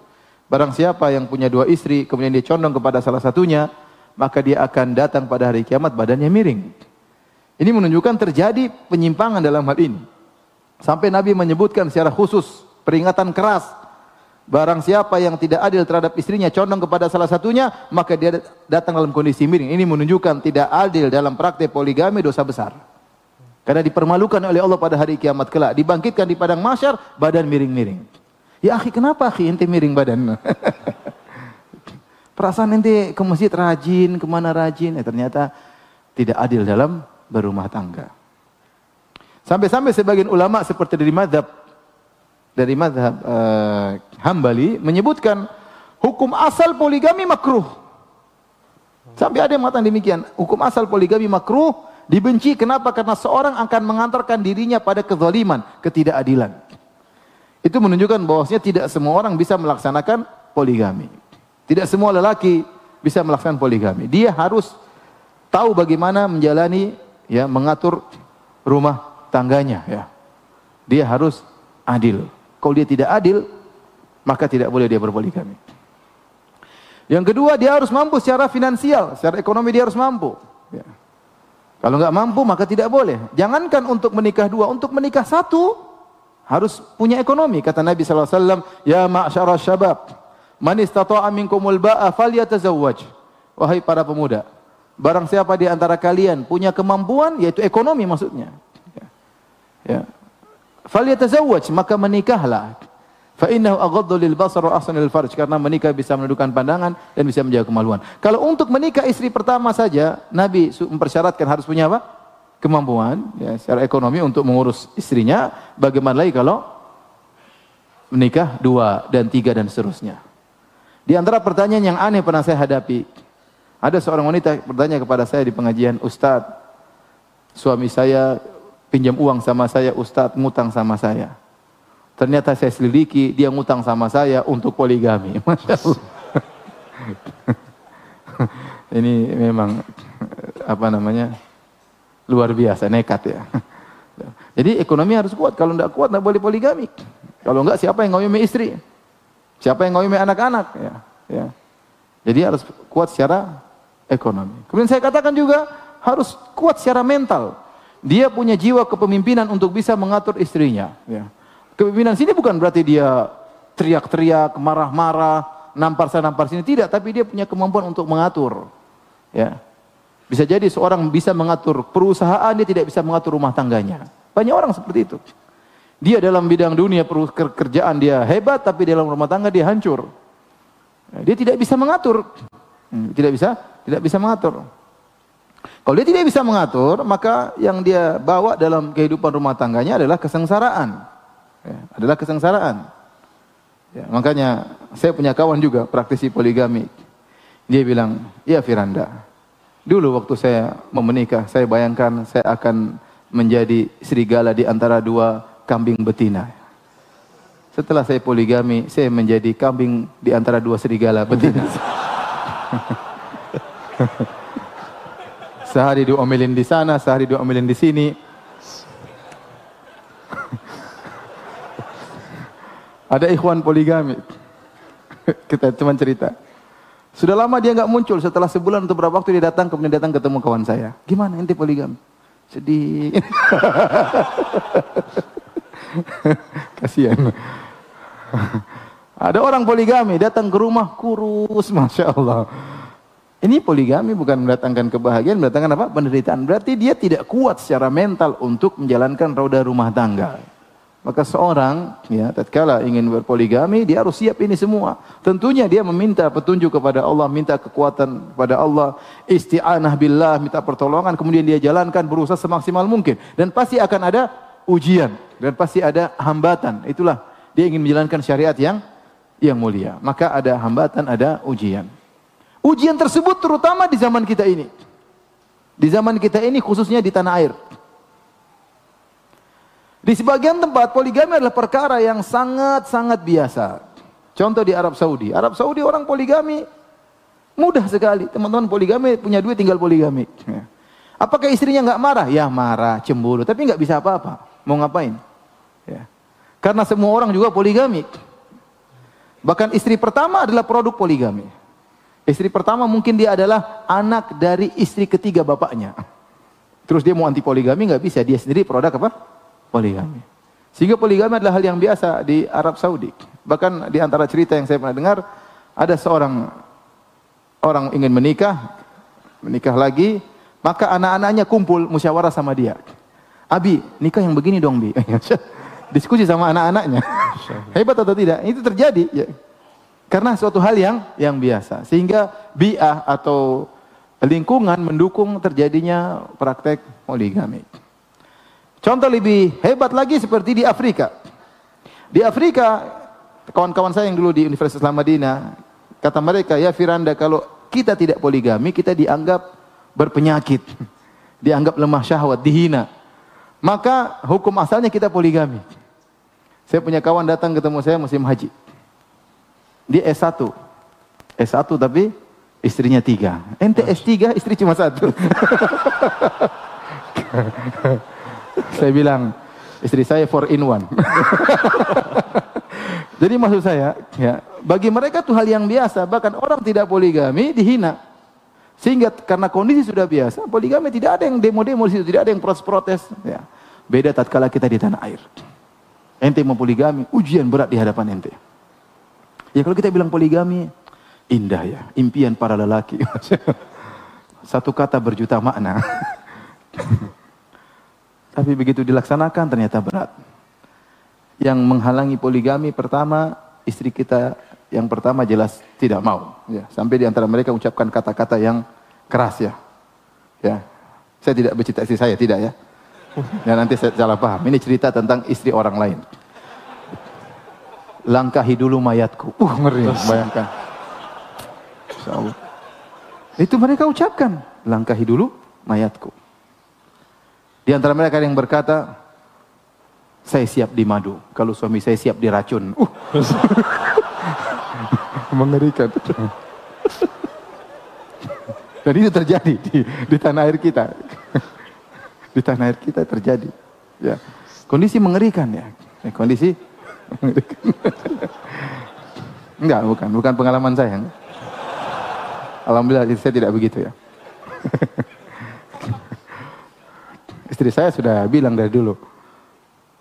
Barang siapa yang punya dua istri, kemudian dia condong kepada salah satunya, maka dia akan datang pada hari kiamat badannya miring. Ini menunjukkan terjadi penyimpangan dalam hal ini. Sampai Nabi menyebutkan secara khusus peringatan keras Barang siapa yang tidak adil terhadap istrinya, condong kepada salah satunya, maka dia datang dalam kondisi miring. Ini menunjukkan tidak adil dalam praktek poligami dosa besar. Karena dipermalukan oleh Allah pada hari kiamat kelak. Dibangkitkan di padang masyar, badan miring-miring. Ya akhi, kenapa akhi ente miring badan? [laughs] Perasaan ente ke masjid rajin, ke mana rajin. Ya, ternyata tidak adil dalam berumah tangga. Sampai-sampai sebagian ulama seperti dari madhab dari madhab uh, Hambali menyebutkan hukum asal poligami makruh. Sampai ada yang mengatakan demikian. Hukum asal poligami makruh dibenci. Kenapa? Karena seorang akan mengantarkan dirinya pada kezaliman, ketidakadilan. Itu menunjukkan bahwasanya tidak semua orang bisa melaksanakan poligami. Tidak semua lelaki bisa melaksanakan poligami. Dia harus tahu bagaimana menjalani ya mengatur rumah tangganya ya. Dia harus adil. Kalau dia tidak adil, maka tidak boleh dia berpoligami. Yang kedua, dia harus mampu secara finansial, secara ekonomi dia harus mampu. Ya. Kalau nggak mampu, maka tidak boleh. Jangankan untuk menikah dua, untuk menikah satu harus punya ekonomi. Kata Nabi SAW, Ya ma'asyara syabab, man istata'a minkumul ba'a falyatazawwaj. Wahai para pemuda, barang siapa di antara kalian punya kemampuan, yaitu ekonomi maksudnya. Ya. ya falyatazawwaj maka menikahlah fa innahu aghaddu lil basar wa ahsanu lil farj karena menikah bisa menundukkan pandangan dan bisa menjaga kemaluan. Kalau untuk menikah istri pertama saja Nabi mempersyaratkan harus punya apa? kemampuan ya secara ekonomi untuk mengurus istrinya. Bagaimana lagi kalau menikah dua dan tiga dan seterusnya. Di antara pertanyaan yang aneh pernah saya hadapi. Ada seorang wanita bertanya kepada saya di pengajian, Ustadz, suami saya pinjam uang sama saya, Ustadz ngutang sama saya. Ternyata saya selidiki, dia ngutang sama saya untuk poligami. [laughs] Masya. [laughs] Ini memang apa namanya luar biasa, nekat ya. Jadi ekonomi harus kuat. Kalau tidak kuat, tidak boleh poligami. Kalau enggak, siapa yang ngayomi istri? Siapa yang ngayomi anak-anak? Ya, ya. Jadi harus kuat secara ekonomi. Kemudian saya katakan juga harus kuat secara mental. Dia punya jiwa kepemimpinan untuk bisa mengatur istrinya. Ya. Kepemimpinan sini bukan berarti dia teriak-teriak, marah-marah, nampar sana nampar sini. Tidak, tapi dia punya kemampuan untuk mengatur. Ya. Bisa jadi seorang bisa mengatur perusahaan, dia tidak bisa mengatur rumah tangganya. Banyak orang seperti itu. Dia dalam bidang dunia kerjaan dia hebat, tapi dalam rumah tangga dia hancur. Ya, dia tidak bisa mengatur. Hmm, tidak bisa, tidak bisa mengatur. Kalau dia tidak bisa mengatur, maka yang dia bawa dalam kehidupan rumah tangganya adalah kesengsaraan. Ya, adalah kesengsaraan. Ya, makanya saya punya kawan juga praktisi poligami. Dia bilang, iya Firanda, dulu waktu saya mau menikah, saya bayangkan saya akan menjadi serigala di antara dua kambing betina. Setelah saya poligami, saya menjadi kambing di antara dua serigala betina. [laughs] Sehari diomelin di sana, sehari diomelin di sini. [laughs] Ada ikhwan poligami. [laughs] Kita cuma cerita. Sudah lama dia nggak muncul. Setelah sebulan atau berapa waktu dia datang, kemudian datang ketemu kawan saya. Gimana ente poligami? Sedih. [laughs] Kasihan. Ada orang poligami datang ke rumah kurus, masya Allah. Ini poligami bukan mendatangkan kebahagiaan, mendatangkan apa? Penderitaan. Berarti dia tidak kuat secara mental untuk menjalankan roda rumah tangga. Maka seorang, ya, tatkala ingin berpoligami, dia harus siap ini semua. Tentunya dia meminta petunjuk kepada Allah, minta kekuatan kepada Allah, isti'anah billah, minta pertolongan, kemudian dia jalankan berusaha semaksimal mungkin. Dan pasti akan ada ujian dan pasti ada hambatan. Itulah dia ingin menjalankan syariat yang yang mulia. Maka ada hambatan, ada ujian. Ujian tersebut terutama di zaman kita ini. Di zaman kita ini khususnya di tanah air. Di sebagian tempat poligami adalah perkara yang sangat-sangat biasa. Contoh di Arab Saudi. Arab Saudi orang poligami mudah sekali. Teman-teman poligami punya duit tinggal poligami. Ya. Apakah istrinya nggak marah? Ya marah, cemburu. Tapi nggak bisa apa-apa. Mau ngapain? Ya. Karena semua orang juga poligami. Bahkan istri pertama adalah produk poligami. Istri pertama mungkin dia adalah anak dari istri ketiga bapaknya. Terus dia mau anti poligami nggak bisa, dia sendiri produk apa? Poligami. Sehingga poligami adalah hal yang biasa di Arab Saudi. Bahkan di antara cerita yang saya pernah dengar, ada seorang orang ingin menikah, menikah lagi, maka anak-anaknya kumpul musyawarah sama dia. Abi, nikah yang begini dong, Bi. [laughs] Diskusi sama anak-anaknya. Hebat atau tidak? Itu terjadi. Ya. Karena suatu hal yang yang biasa. Sehingga bi'ah atau lingkungan mendukung terjadinya praktek poligami. Contoh lebih hebat lagi seperti di Afrika. Di Afrika, kawan-kawan saya yang dulu di Universitas Islam Madinah, kata mereka, ya Firanda, kalau kita tidak poligami, kita dianggap berpenyakit. Dianggap lemah syahwat, dihina. Maka hukum asalnya kita poligami. Saya punya kawan datang ketemu saya musim haji. Dia S1. S1 tapi istrinya tiga. Ente S3, istri cuma satu. [laughs] saya bilang, istri saya four in one. [laughs] Jadi maksud saya, ya, bagi mereka itu hal yang biasa. Bahkan orang tidak poligami dihina. Sehingga karena kondisi sudah biasa, poligami tidak ada yang demo-demo di situ, tidak ada yang protes-protes. Ya. Beda tatkala kita di tanah air. Ente mau poligami, ujian berat di hadapan ente. Ya kalau kita bilang poligami, indah ya, impian para lelaki. [laughs] Satu kata berjuta makna. [laughs] Tapi begitu dilaksanakan ternyata berat. Yang menghalangi poligami pertama, istri kita yang pertama jelas tidak mau. Ya, sampai di antara mereka ucapkan kata-kata yang keras ya. Ya, saya tidak bercerita istri saya, tidak ya. Dan nanti saya salah paham. Ini cerita tentang istri orang lain langkahi dulu mayatku. Uh, ngeri, bayangkan. Itu mereka ucapkan, langkahi dulu mayatku. Di antara mereka yang berkata, saya siap di madu. Kalau suami saya siap diracun. Uh. [laughs] Mengerikan. Dan itu terjadi di, di tanah air kita. di tanah air kita terjadi. Ya. Kondisi mengerikan ya. Kondisi Enggak, bukan. Bukan pengalaman saya. Alhamdulillah saya tidak begitu ya. Istri saya sudah bilang dari dulu.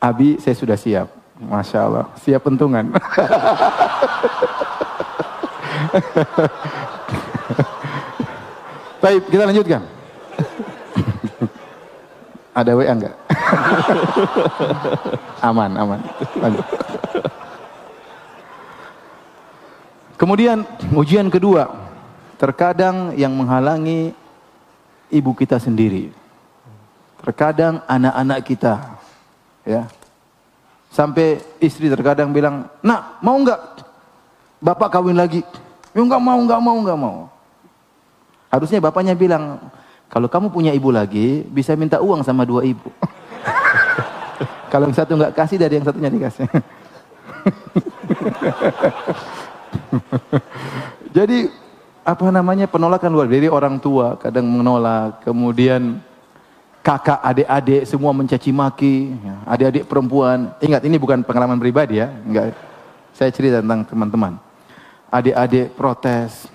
Abi, saya sudah siap. Masya Allah. Siap pentungan. [laughs] [laughs] Baik, kita lanjutkan. [laughs] Ada WA enggak? [laughs] aman, aman. Lanjut. Kemudian ujian kedua, terkadang yang menghalangi ibu kita sendiri. Terkadang anak-anak kita, ya. Sampai istri terkadang bilang, "Nak, mau enggak bapak kawin lagi?" Ya enggak mau, enggak mau, enggak mau. Harusnya bapaknya bilang, "Kalau kamu punya ibu lagi, bisa minta uang sama dua ibu." [laughs] Kalau yang satu enggak kasih, dari yang satunya dikasih. [laughs] Jadi apa namanya penolakan luar dari orang tua kadang menolak, kemudian kakak, adik-adik semua mencaci maki, ya, adik-adik perempuan. Ingat ini bukan pengalaman pribadi ya, enggak. Saya cerita tentang teman-teman. Adik-adik protes.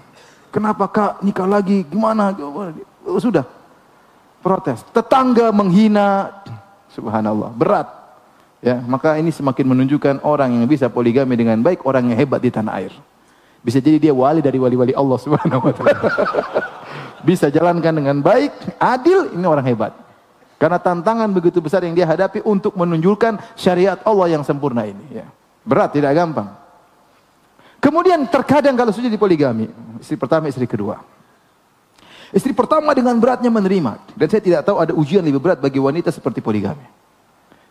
Kenapa kak nikah lagi? Gimana? Sudah protes. Tetangga menghina. Subhanallah, berat. Ya, maka ini semakin menunjukkan orang yang bisa poligami dengan baik, orang yang hebat di tanah air. Bisa jadi dia wali dari wali-wali Allah Subhanahu wa taala. [laughs] Bisa jalankan dengan baik, adil, ini orang hebat. Karena tantangan begitu besar yang dia hadapi untuk menunjukkan syariat Allah yang sempurna ini. Ya. Berat, tidak gampang. Kemudian terkadang kalau sudah dipoligami, istri pertama, istri kedua. Istri pertama dengan beratnya menerima. Dan saya tidak tahu ada ujian lebih berat bagi wanita seperti poligami.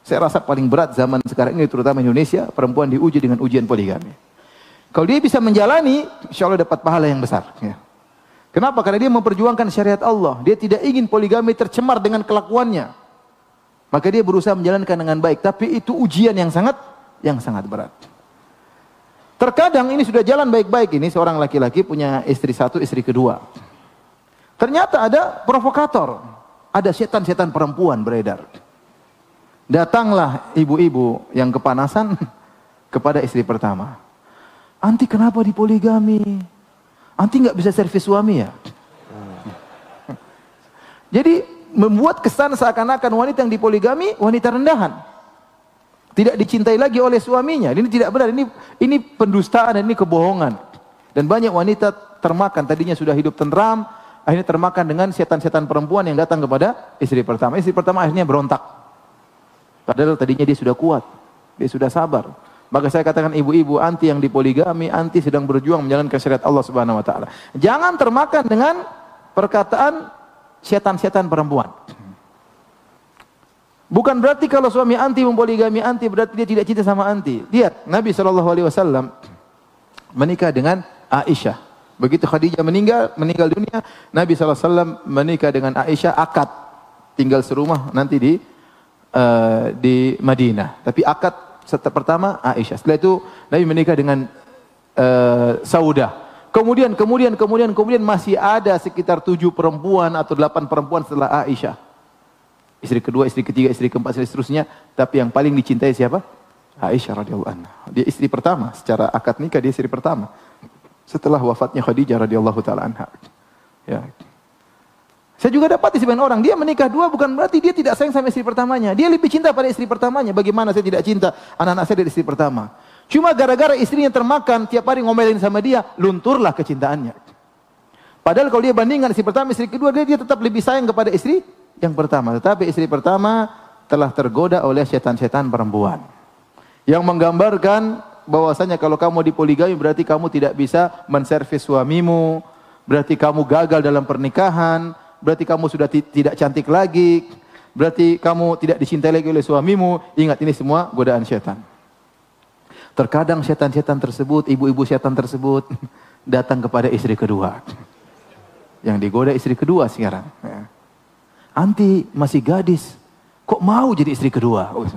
Saya rasa paling berat zaman sekarang ini terutama Indonesia, perempuan diuji dengan ujian poligami. Kalau dia bisa menjalani, insya Allah dapat pahala yang besar. Ya. Kenapa? Karena dia memperjuangkan syariat Allah. Dia tidak ingin poligami tercemar dengan kelakuannya. Maka dia berusaha menjalankan dengan baik. Tapi itu ujian yang sangat, yang sangat berat. Terkadang ini sudah jalan baik-baik. Ini seorang laki-laki punya istri satu, istri kedua. Ternyata ada provokator. Ada setan-setan perempuan beredar. Datanglah ibu-ibu yang kepanasan [laughs] kepada istri pertama. Anti kenapa dipoligami? Anti nggak bisa servis suami ya? [laughs] Jadi membuat kesan seakan-akan wanita yang dipoligami wanita rendahan. Tidak dicintai lagi oleh suaminya. Ini tidak benar. Ini ini pendustaan dan ini kebohongan. Dan banyak wanita termakan tadinya sudah hidup tenteram, akhirnya termakan dengan setan-setan perempuan yang datang kepada istri pertama. Istri pertama akhirnya berontak. Padahal tadinya dia sudah kuat, dia sudah sabar. Maka saya katakan ibu-ibu anti yang dipoligami, anti sedang berjuang menjalankan syariat Allah Subhanahu wa taala. Jangan termakan dengan perkataan setan-setan perempuan. Bukan berarti kalau suami anti mempoligami anti berarti dia tidak cinta sama anti. Lihat Nabi Shallallahu alaihi wasallam menikah dengan Aisyah. Begitu Khadijah meninggal, meninggal dunia, Nabi SAW menikah dengan Aisyah akad tinggal serumah nanti di uh, di Madinah. Tapi akad setelah pertama Aisyah. Setelah itu Nabi menikah dengan uh, Saudah. Kemudian, kemudian, kemudian, kemudian masih ada sekitar tujuh perempuan atau delapan perempuan setelah Aisyah. Istri kedua, istri ketiga, istri keempat, istri seterusnya. Tapi yang paling dicintai siapa? Aisyah radhiyallahu anha. Dia istri pertama. Secara akad nikah dia istri pertama. Setelah wafatnya Khadijah radhiyallahu taala anha. Ya. Saya juga dapat di sebagian orang, dia menikah dua bukan berarti dia tidak sayang sama istri pertamanya. Dia lebih cinta pada istri pertamanya. Bagaimana saya tidak cinta anak-anak saya dari istri pertama? Cuma gara-gara istrinya termakan, tiap hari ngomelin sama dia, lunturlah kecintaannya. Padahal kalau dia bandingkan istri pertama, istri kedua, dia, dia tetap lebih sayang kepada istri yang pertama. Tetapi istri pertama telah tergoda oleh setan-setan perempuan. Yang menggambarkan bahwasanya kalau kamu dipoligami berarti kamu tidak bisa menservis suamimu, berarti kamu gagal dalam pernikahan, berarti kamu sudah tidak cantik lagi, berarti kamu tidak dicintai lagi oleh suamimu. Ingat ini semua godaan setan. Terkadang setan-setan tersebut, ibu-ibu setan tersebut [laughs] datang kepada istri kedua. Yang digoda istri kedua sekarang. Ya. Anti masih gadis, kok mau jadi istri kedua? Oh,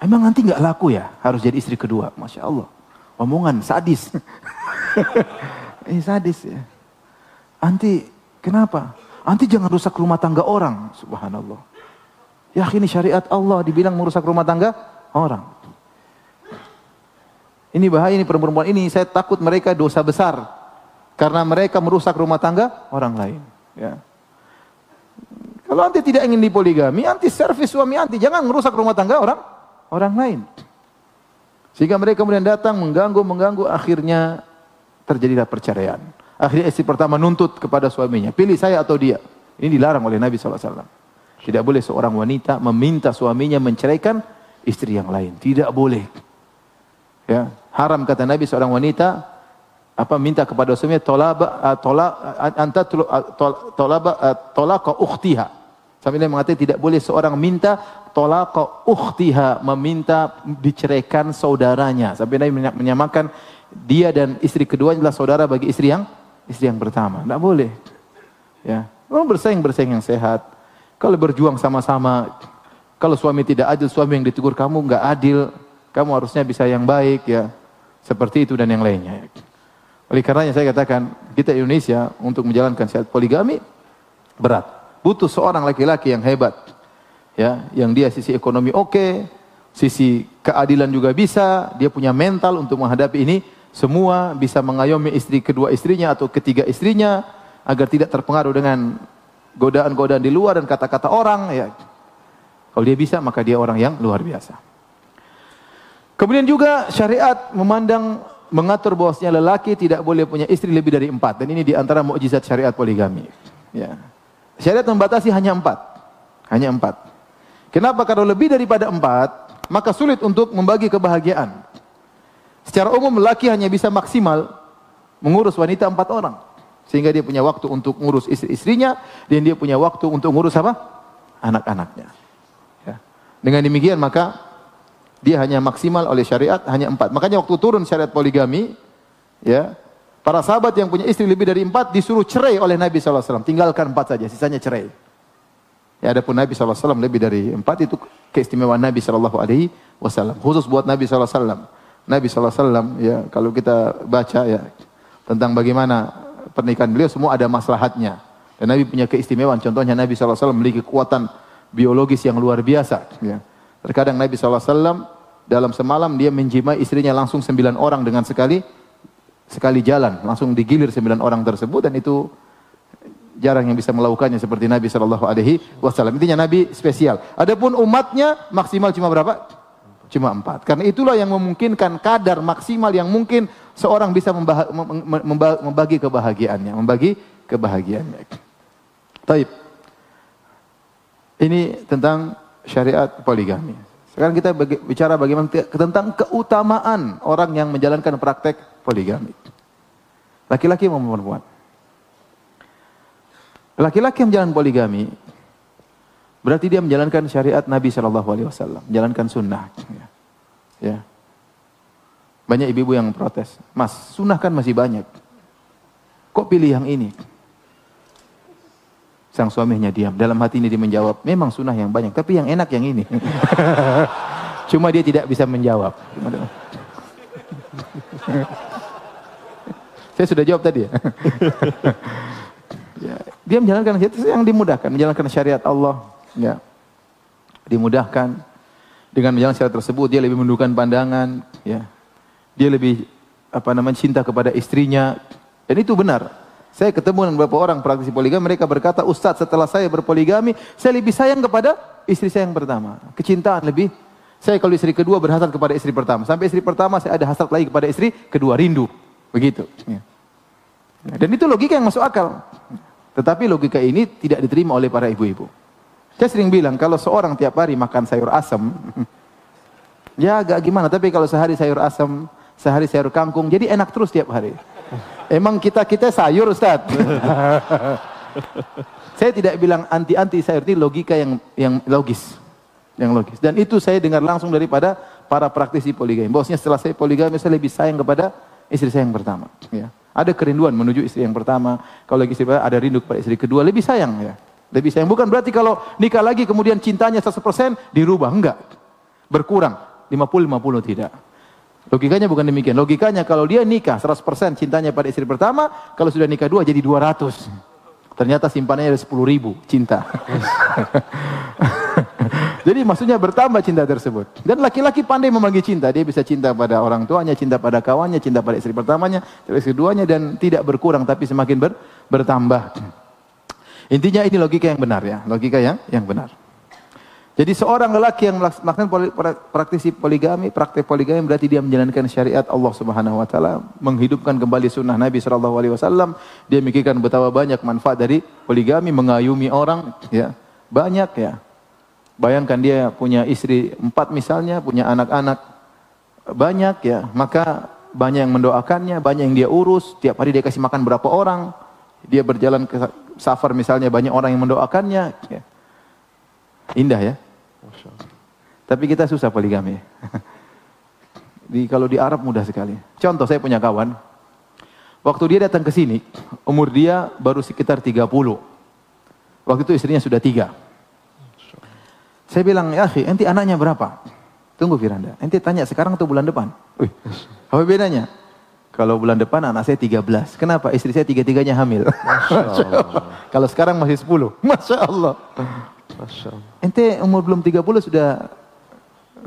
Emang nanti nggak laku ya harus jadi istri kedua? Masya Allah. Omongan sadis. Ini [laughs] sadis ya. Anti Kenapa? Anti jangan rusak rumah tangga orang. Subhanallah. Ya ini syariat Allah dibilang merusak rumah tangga orang. Ini bahaya ini perempuan ini. Saya takut mereka dosa besar. Karena mereka merusak rumah tangga orang lain. Ya. Kalau anti tidak ingin dipoligami, anti servis suami anti. Jangan merusak rumah tangga orang orang lain. Sehingga mereka kemudian datang mengganggu, mengganggu. Akhirnya terjadilah perceraian. Akhirnya istri pertama nuntut kepada suaminya, pilih saya atau dia. Ini dilarang oleh Nabi SAW. Tidak boleh seorang wanita meminta suaminya menceraikan istri yang lain. Tidak boleh. Ya, haram kata Nabi seorang wanita apa minta kepada suaminya tolaba uh, tola uh, anta uh, tolaba tolaka ukhtiha. Sampai dia mengatakan tidak boleh seorang minta tolaka ukhtiha meminta diceraikan saudaranya. Sampai Nabi menyamakan dia dan istri kedua adalah saudara bagi istri yang istri yang pertama. Tidak boleh. Ya. Kalau bersaing-bersaing yang sehat. Kalau berjuang sama-sama. Kalau suami tidak adil, suami yang ditegur kamu nggak adil. Kamu harusnya bisa yang baik ya. Seperti itu dan yang lainnya. Oleh karenanya saya katakan, kita Indonesia untuk menjalankan syariat poligami berat. Butuh seorang laki-laki yang hebat. Ya, yang dia sisi ekonomi oke, sisi keadilan juga bisa, dia punya mental untuk menghadapi ini semua bisa mengayomi istri kedua istrinya atau ketiga istrinya agar tidak terpengaruh dengan godaan-godaan di luar dan kata-kata orang ya. Kalau dia bisa maka dia orang yang luar biasa. Kemudian juga syariat memandang mengatur bahwasanya lelaki tidak boleh punya istri lebih dari empat dan ini di antara mukjizat syariat poligami. Ya. Syariat membatasi hanya empat, hanya empat. Kenapa? Kalau lebih daripada empat, maka sulit untuk membagi kebahagiaan. Secara umum lelaki hanya bisa maksimal mengurus wanita empat orang. Sehingga dia punya waktu untuk mengurus istri-istrinya dan dia punya waktu untuk mengurus apa? Anak-anaknya. Ya. Dengan demikian maka dia hanya maksimal oleh syariat hanya empat. Makanya waktu turun syariat poligami, ya para sahabat yang punya istri lebih dari empat disuruh cerai oleh Nabi SAW. Tinggalkan empat saja, sisanya cerai. Ya, adapun Nabi SAW lebih dari empat itu keistimewaan Nabi SAW. Khusus buat Nabi SAW. Nabi SAW ya kalau kita baca ya tentang bagaimana pernikahan beliau semua ada maslahatnya dan Nabi punya keistimewaan contohnya Nabi SAW memiliki kekuatan biologis yang luar biasa ya. terkadang Nabi SAW dalam semalam dia menjimai istrinya langsung sembilan orang dengan sekali sekali jalan langsung digilir sembilan orang tersebut dan itu jarang yang bisa melakukannya seperti Nabi Shallallahu Alaihi Wasallam intinya Nabi spesial adapun umatnya maksimal cuma berapa Cuma empat. Karena itulah yang memungkinkan kadar maksimal yang mungkin seorang bisa membagi kebahagiaannya. Membagi kebahagiaannya. Taib. Ini tentang syariat poligami. Sekarang kita bicara bagaimana tentang keutamaan orang yang menjalankan praktek poligami. Laki-laki maupun perempuan. Laki-laki yang menjalankan poligami berarti dia menjalankan syariat Nabi Shallallahu Alaihi Wasallam, menjalankan sunnah. Ya. ya. Banyak ibu-ibu yang protes, Mas, sunnah kan masih banyak. Kok pilih yang ini? Sang suaminya diam. Dalam hati ini dia menjawab, memang sunnah yang banyak, tapi yang enak yang ini. [laughs] Cuma dia tidak bisa menjawab. Saya sudah jawab tadi ya. [laughs] ya. Dia menjalankan itu yang dimudahkan, menjalankan syariat Allah. Ya. Dimudahkan. Dengan menjalankan syariat tersebut, dia lebih menundukkan pandangan. Ya. Dia lebih apa namanya cinta kepada istrinya. Dan itu benar. Saya ketemu dengan beberapa orang praktisi poligami, mereka berkata, Ustadz setelah saya berpoligami, saya lebih sayang kepada istri saya yang pertama. Kecintaan lebih, saya kalau istri kedua berhasrat kepada istri pertama. Sampai istri pertama saya ada hasrat lagi kepada istri kedua, rindu. Begitu. Ya. Dan itu logika yang masuk akal. Tetapi logika ini tidak diterima oleh para ibu-ibu. Saya sering bilang, kalau seorang tiap hari makan sayur asam, [laughs] ya agak gimana. Tapi kalau sehari sayur asam, sehari sayur kangkung, jadi enak terus tiap hari. Emang kita kita sayur Ustaz. [laughs] saya tidak bilang anti-anti sayur ini logika yang yang logis. Yang logis. Dan itu saya dengar langsung daripada para praktisi poligami. Bosnya setelah saya poligami saya lebih sayang kepada istri saya yang pertama, ya. Ada kerinduan menuju istri yang pertama. Kalau lagi istri ada rindu kepada istri kedua, lebih sayang ya. Lebih sayang. Bukan berarti kalau nikah lagi kemudian cintanya 100% dirubah. Enggak. Berkurang. 50-50 tidak. Logikanya bukan demikian. Logikanya kalau dia nikah 100% cintanya pada istri pertama, kalau sudah nikah dua jadi 200. Ternyata simpanannya ada 10 ribu cinta. [laughs] jadi maksudnya bertambah cinta tersebut. Dan laki-laki pandai membagi cinta. Dia bisa cinta pada orang tuanya, cinta pada kawannya, cinta pada istri pertamanya, istri keduanya dan tidak berkurang tapi semakin ber, bertambah. Intinya ini logika yang benar ya, logika yang yang benar. Jadi seorang lelaki yang melaksanakan praktisi poligami, praktek poligami berarti dia menjalankan syariat Allah Subhanahu wa taala, menghidupkan kembali sunnah Nabi sallallahu alaihi wasallam, dia mikirkan betapa banyak manfaat dari poligami, mengayumi orang, ya. Banyak ya. Bayangkan dia punya istri empat misalnya, punya anak-anak banyak ya, maka banyak yang mendoakannya, banyak yang dia urus, tiap hari dia kasih makan berapa orang, dia berjalan ke safar misalnya banyak orang yang mendoakannya, ya. Indah ya. Tapi kita susah poligami. [laughs] di, kalau di Arab mudah sekali. Contoh saya punya kawan. Waktu dia datang ke sini, umur dia baru sekitar 30. Waktu itu istrinya sudah tiga. Saya bilang, ya akhi, enti anaknya berapa? Tunggu Firanda, enti tanya sekarang atau bulan depan? Wih, apa bedanya? Kalau bulan depan anak saya 13. Kenapa? Istri saya tiga-tiganya hamil. Masya Allah. [laughs] Kalau sekarang masih 10. [laughs] Masya Allah. Ente umur belum 30 sudah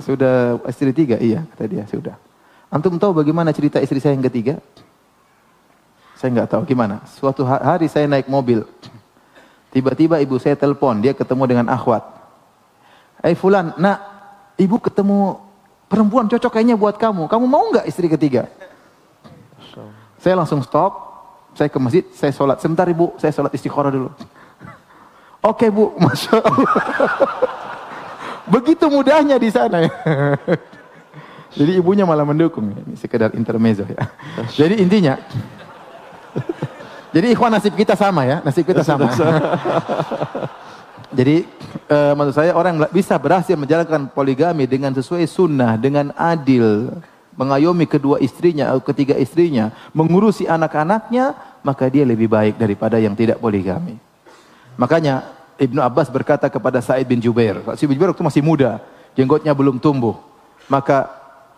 sudah istri tiga? Iya, kata dia, sudah. Antum tahu bagaimana cerita istri saya yang ketiga? Saya nggak tahu gimana. Suatu hari saya naik mobil. Tiba-tiba ibu saya telepon, dia ketemu dengan akhwat. Eh fulan, nak, ibu ketemu perempuan cocok kayaknya buat kamu. Kamu mau nggak istri ketiga? Saya langsung stop, saya ke masjid, saya sholat. Sebentar ibu, saya sholat istiqoroh dulu. Oke bu, [laughs] masya Allah. Begitu mudahnya di sana ya. [laughs] Jadi ibunya malah mendukung. Ini sekedar intermezzo ya. Jadi intinya. Jadi ikhwan nasib kita sama ya, nasib kita sama. [laughs] Jadi uh, menurut saya orang bisa berhasil menjalankan poligami dengan sesuai sunnah, dengan adil, mengayomi kedua istrinya atau ketiga istrinya, mengurusi anak-anaknya, maka dia lebih baik daripada yang tidak poligami. Makanya Ibnu Abbas berkata kepada Sa'id bin Jubair. Sa'id bin Jubair waktu masih muda, jenggotnya belum tumbuh. Maka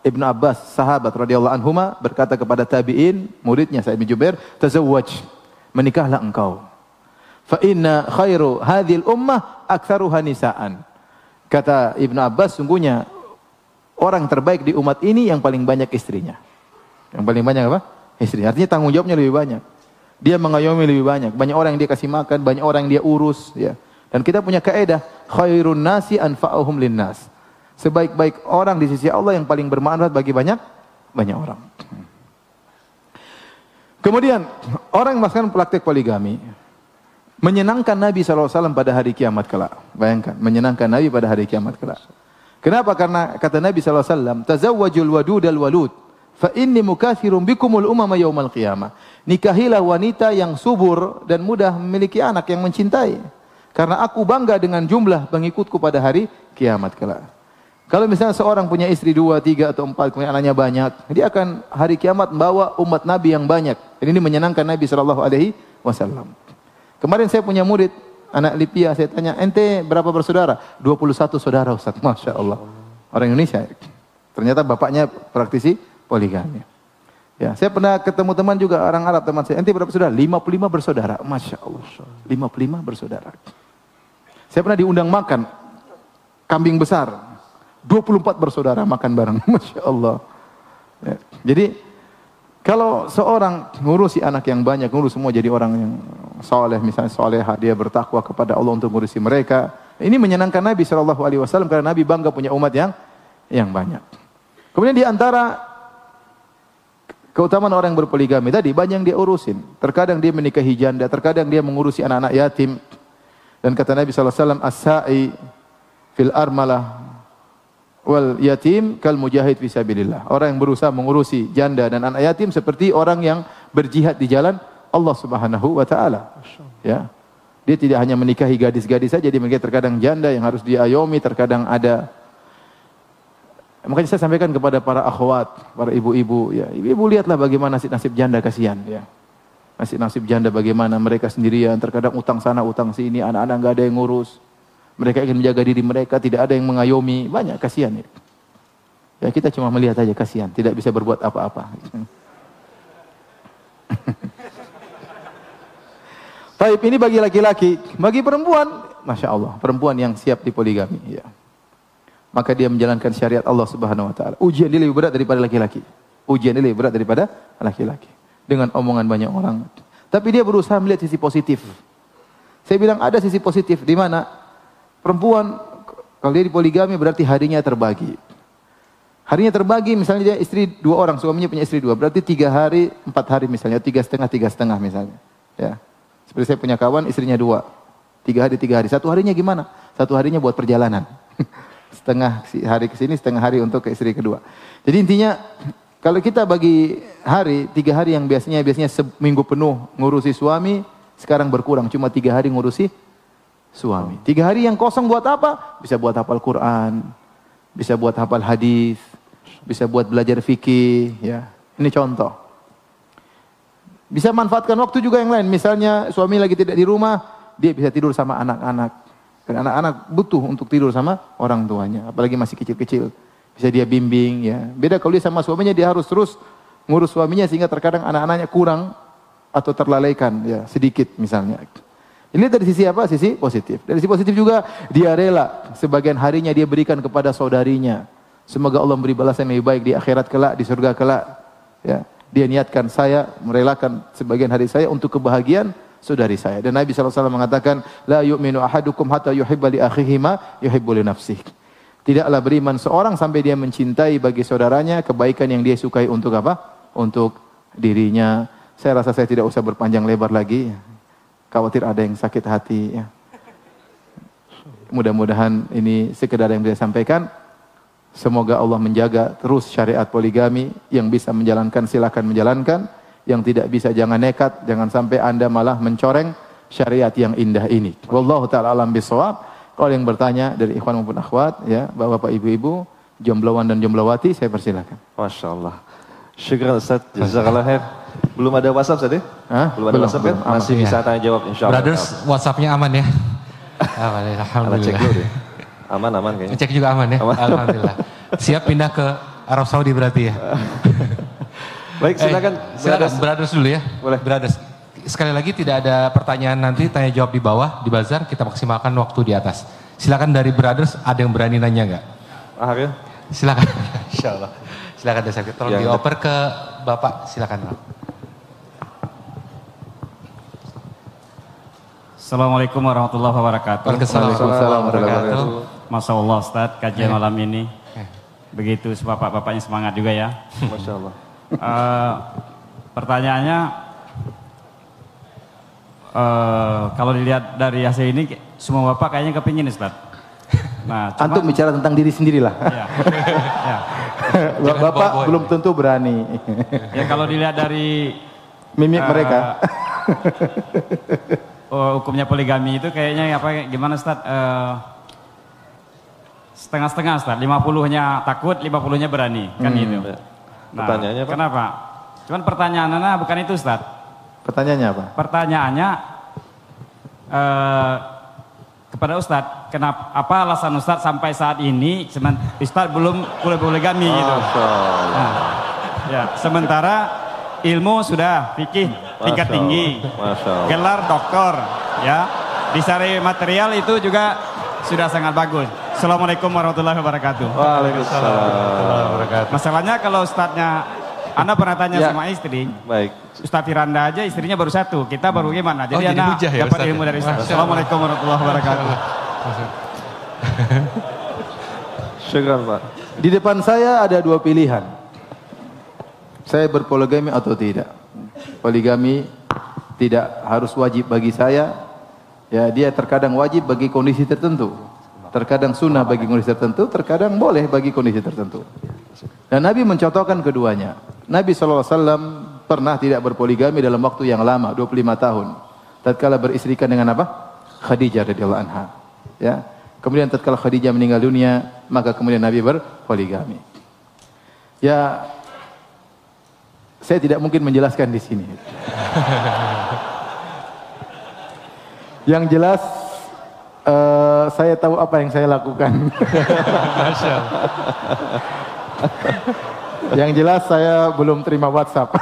Ibnu Abbas, sahabat radhiyallahu anhuma berkata kepada tabi'in, muridnya Sa'id bin Jubair, "Tazawwaj, menikahlah engkau. Fa inna khairu hadhil ummah aktsaruha nisaan." Kata Ibnu Abbas, sungguhnya orang terbaik di umat ini yang paling banyak istrinya. Yang paling banyak apa? Istri. Artinya tanggung jawabnya lebih banyak. Dia mengayomi lebih banyak. Banyak orang yang dia kasih makan, banyak orang yang dia urus. Ya. Dan kita punya kaedah, khairun nasi anfa'uhum linnas. Sebaik-baik orang di sisi Allah yang paling bermanfaat bagi banyak banyak orang. Kemudian orang yang melaksanakan praktek poligami menyenangkan Nabi SAW pada hari kiamat kelak. Bayangkan, menyenangkan Nabi pada hari kiamat kelak. Kenapa? Karena kata Nabi SAW, Tazawwajul wadud al walud, fa inni mukathirun bikumul umama yaumal qiyamah. Nikahilah wanita yang subur dan mudah memiliki anak yang mencintai. Karena aku bangga dengan jumlah pengikutku pada hari kiamat kelak. Kalau misalnya seorang punya istri dua, tiga atau empat, kemudian anaknya banyak, dia akan hari kiamat membawa umat Nabi yang banyak. Dan ini menyenangkan Nabi Shallallahu Alaihi Wasallam. Kemarin saya punya murid anak Lipia, saya tanya, ente berapa bersaudara? 21 saudara Ustaz, Masya Allah. Orang Indonesia. Ternyata bapaknya praktisi poligami. Ya, saya pernah ketemu teman juga orang Arab teman saya. Ente berapa saudara? 55 bersaudara. Masya Allah. 55 bersaudara. Saya pernah diundang makan kambing besar. 24 bersaudara makan bareng. [laughs] Masya Allah. Ya. Jadi kalau seorang ngurusi anak yang banyak, ngurus semua jadi orang yang soleh, misalnya soleh, dia bertakwa kepada Allah untuk ngurusi mereka. Ini menyenangkan Nabi Shallallahu Alaihi Wasallam karena Nabi bangga punya umat yang yang banyak. Kemudian di antara keutamaan orang yang berpoligami tadi banyak yang dia urusin. Terkadang dia menikahi janda, terkadang dia mengurusi anak-anak yatim. Dan kata Nabi Shallallahu Alaihi Wasallam, as-sa'i fil armalah wal yatim kal mujahid fi sabilillah. Orang yang berusaha mengurusi janda dan anak yatim seperti orang yang berjihad di jalan Allah Subhanahu wa taala. Ya. Dia tidak hanya menikahi gadis-gadis saja, dia menikahi terkadang janda yang harus diayomi, terkadang ada Makanya saya sampaikan kepada para akhwat, para ibu-ibu, ya, ibu-ibu lihatlah bagaimana nasib-nasib janda kasihan, ya. Nasib-nasib janda bagaimana mereka sendirian, terkadang utang sana, utang sini, anak-anak nggak ada yang ngurus. Mereka ingin menjaga diri mereka, tidak ada yang mengayomi. Banyak kasihan ya. Ya kita cuma melihat aja kasihan, tidak bisa berbuat apa-apa. [laughs] Taib ini bagi laki-laki, bagi perempuan, masya Allah, perempuan yang siap dipoligami. Ya. Maka dia menjalankan syariat Allah Subhanahu Wa Taala. Ujian dia lebih berat daripada laki-laki. Ujian dia lebih berat daripada laki-laki. Dengan omongan banyak orang. Tapi dia berusaha melihat sisi positif. Saya bilang ada sisi positif di mana Perempuan kalau dia dipoligami berarti harinya terbagi. Harinya terbagi misalnya dia istri dua orang, suaminya punya istri dua. Berarti tiga hari, empat hari misalnya, tiga setengah, tiga setengah misalnya. Ya. Seperti saya punya kawan, istrinya dua. Tiga hari, tiga hari. Satu harinya gimana? Satu harinya buat perjalanan. [laughs] setengah hari ke sini, setengah hari untuk ke istri kedua. Jadi intinya, kalau kita bagi hari, tiga hari yang biasanya biasanya seminggu penuh ngurusi suami, sekarang berkurang. Cuma tiga hari ngurusi suami. Tiga hari yang kosong buat apa? Bisa buat hafal Quran, bisa buat hafal hadis, bisa buat belajar fikih. Ya, ini contoh. Bisa manfaatkan waktu juga yang lain. Misalnya suami lagi tidak di rumah, dia bisa tidur sama anak-anak. Karena anak-anak butuh untuk tidur sama orang tuanya, apalagi masih kecil-kecil. Bisa dia bimbing ya. Beda kalau dia sama suaminya dia harus terus ngurus suaminya sehingga terkadang anak-anaknya kurang atau terlalaikan ya sedikit misalnya. Ini dari sisi apa? Sisi positif. Dari sisi positif juga dia rela sebagian harinya dia berikan kepada saudarinya. Semoga Allah memberi balasan yang lebih baik di akhirat kelak, di surga kelak. Ya. Dia niatkan saya merelakan sebagian hari saya untuk kebahagiaan saudari saya. Dan Nabi SAW mengatakan, La yu'minu ahadukum hatta yuhibba li akhihi ma yuhibbu li nafsih. Tidaklah beriman seorang sampai dia mencintai bagi saudaranya kebaikan yang dia sukai untuk apa? Untuk dirinya. Saya rasa saya tidak usah berpanjang lebar lagi khawatir ada yang sakit hati ya. Mudah-mudahan ini sekedar yang bisa sampaikan. Semoga Allah menjaga terus syariat poligami yang bisa menjalankan silakan menjalankan, yang tidak bisa jangan nekat, jangan sampai Anda malah mencoreng syariat yang indah ini. Wallahu taala alam bisawab. Kalau yang bertanya dari ikhwan maupun akhwat ya, Bapak Ibu-ibu, jombloan dan jomblowati saya persilakan. Masya Allah. Syukur Ustaz, jazakallah khair. Belum ada WhatsApp tadi? Hah? Belum ada belum, WhatsApp kan? Masih ya. bisa tanya jawab insya Allah. Brothers, WhatsAppnya aman ya? aman, [laughs] Alhamdulillah. cek dulu deh. Aman, aman kayaknya. Cek juga aman ya? Aman. Alhamdulillah. Siap pindah ke Arab Saudi berarti ya? [laughs] Baik, silakan. Eh, silakan brothers. brothers dulu ya. Boleh. Brothers. Sekali lagi tidak ada pertanyaan nanti, tanya jawab di bawah, di bazar, kita maksimalkan waktu di atas. Silakan dari brothers, ada yang berani nanya nggak? Ah, ya. Silakan. [laughs] Insya Allah. Silakan Desa. Tolong dioper ke Bapak, silakan. Assalamualaikum warahmatullahi wabarakatuh. Waalaikumsalam warahmatullahi wabarakatuh. Masya Allah Ustaz, kajian malam ini. Begitu bapak-bapaknya semangat juga ya. Masya Allah. Uh, pertanyaannya, uh, kalau dilihat dari hasil ini, semua bapak kayaknya kepingin Ustaz. Nah, cuma, Antum bicara tentang diri sendirilah. Ya, [laughs] ya. Bapak belum tentu berani. ya kalau dilihat dari mimik uh, mereka. [laughs] oh, hukumnya poligami itu kayaknya apa gimana Ustaz? Uh, setengah-setengah Ustaz, 50-nya takut, 50-nya berani, kan hmm. gitu. Nah, Pertanyaannya apa? Kenapa? Cuman pertanyaannya bukan itu Ustaz. Pertanyaannya apa? Pertanyaannya uh, kepada Ustadz, kenapa apa alasan Ustadz sampai saat ini Ustadz belum boleh poligami gitu. Nah, ya, sementara ilmu sudah fikih tingkat tinggi, gelar doktor, ya, disari material itu juga sudah sangat bagus. Assalamualaikum warahmatullahi wabarakatuh. Waalaikumsalam. Masalahnya kalau Ustadznya anda pernah tanya ya. sama istri. Baik. Ustaz Firanda aja istrinya baru satu. Kita baru gimana? Jadi, oh, Anda ya, dapat ilmu dari Ustaz. Assalamualaikum warahmatullahi wabarakatuh. Syukran Pak. Di depan saya ada dua pilihan. Saya berpoligami atau tidak. Poligami tidak harus wajib bagi saya. Ya, dia terkadang wajib bagi kondisi tertentu. Terkadang sunnah bagi kondisi tertentu, terkadang boleh bagi kondisi tertentu. Dan Nabi mencontohkan keduanya. Nabi SAW pernah tidak berpoligami dalam waktu yang lama, 25 tahun. Tatkala beristrikan dengan apa? Khadijah radhiyallahu anha. Ya. Kemudian tatkala Khadijah meninggal dunia, maka kemudian Nabi berpoligami. Ya, saya tidak mungkin menjelaskan di sini. [laughs] yang jelas uh, saya tahu apa yang saya lakukan. [laughs] Yang jelas saya belum terima WhatsApp. [laughs]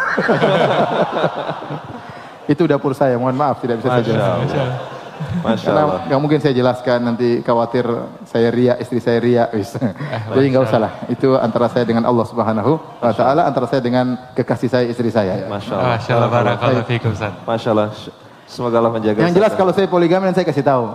Itu dapur saya, mohon maaf tidak bisa Masya saya jelaskan. Masya Allah. Karena mungkin saya jelaskan nanti khawatir saya ria, istri saya ria. Eh, [laughs] Jadi nggak usah lah. Itu antara saya dengan Allah Subhanahu wa taala, antara saya dengan kekasih saya istri saya. Masya Allah. Masya Allah. Barakallahu fiikum Masya Allah. Semoga Allah menjaga. Yang jelas kalau saya poligami saya kasih tahu. [laughs]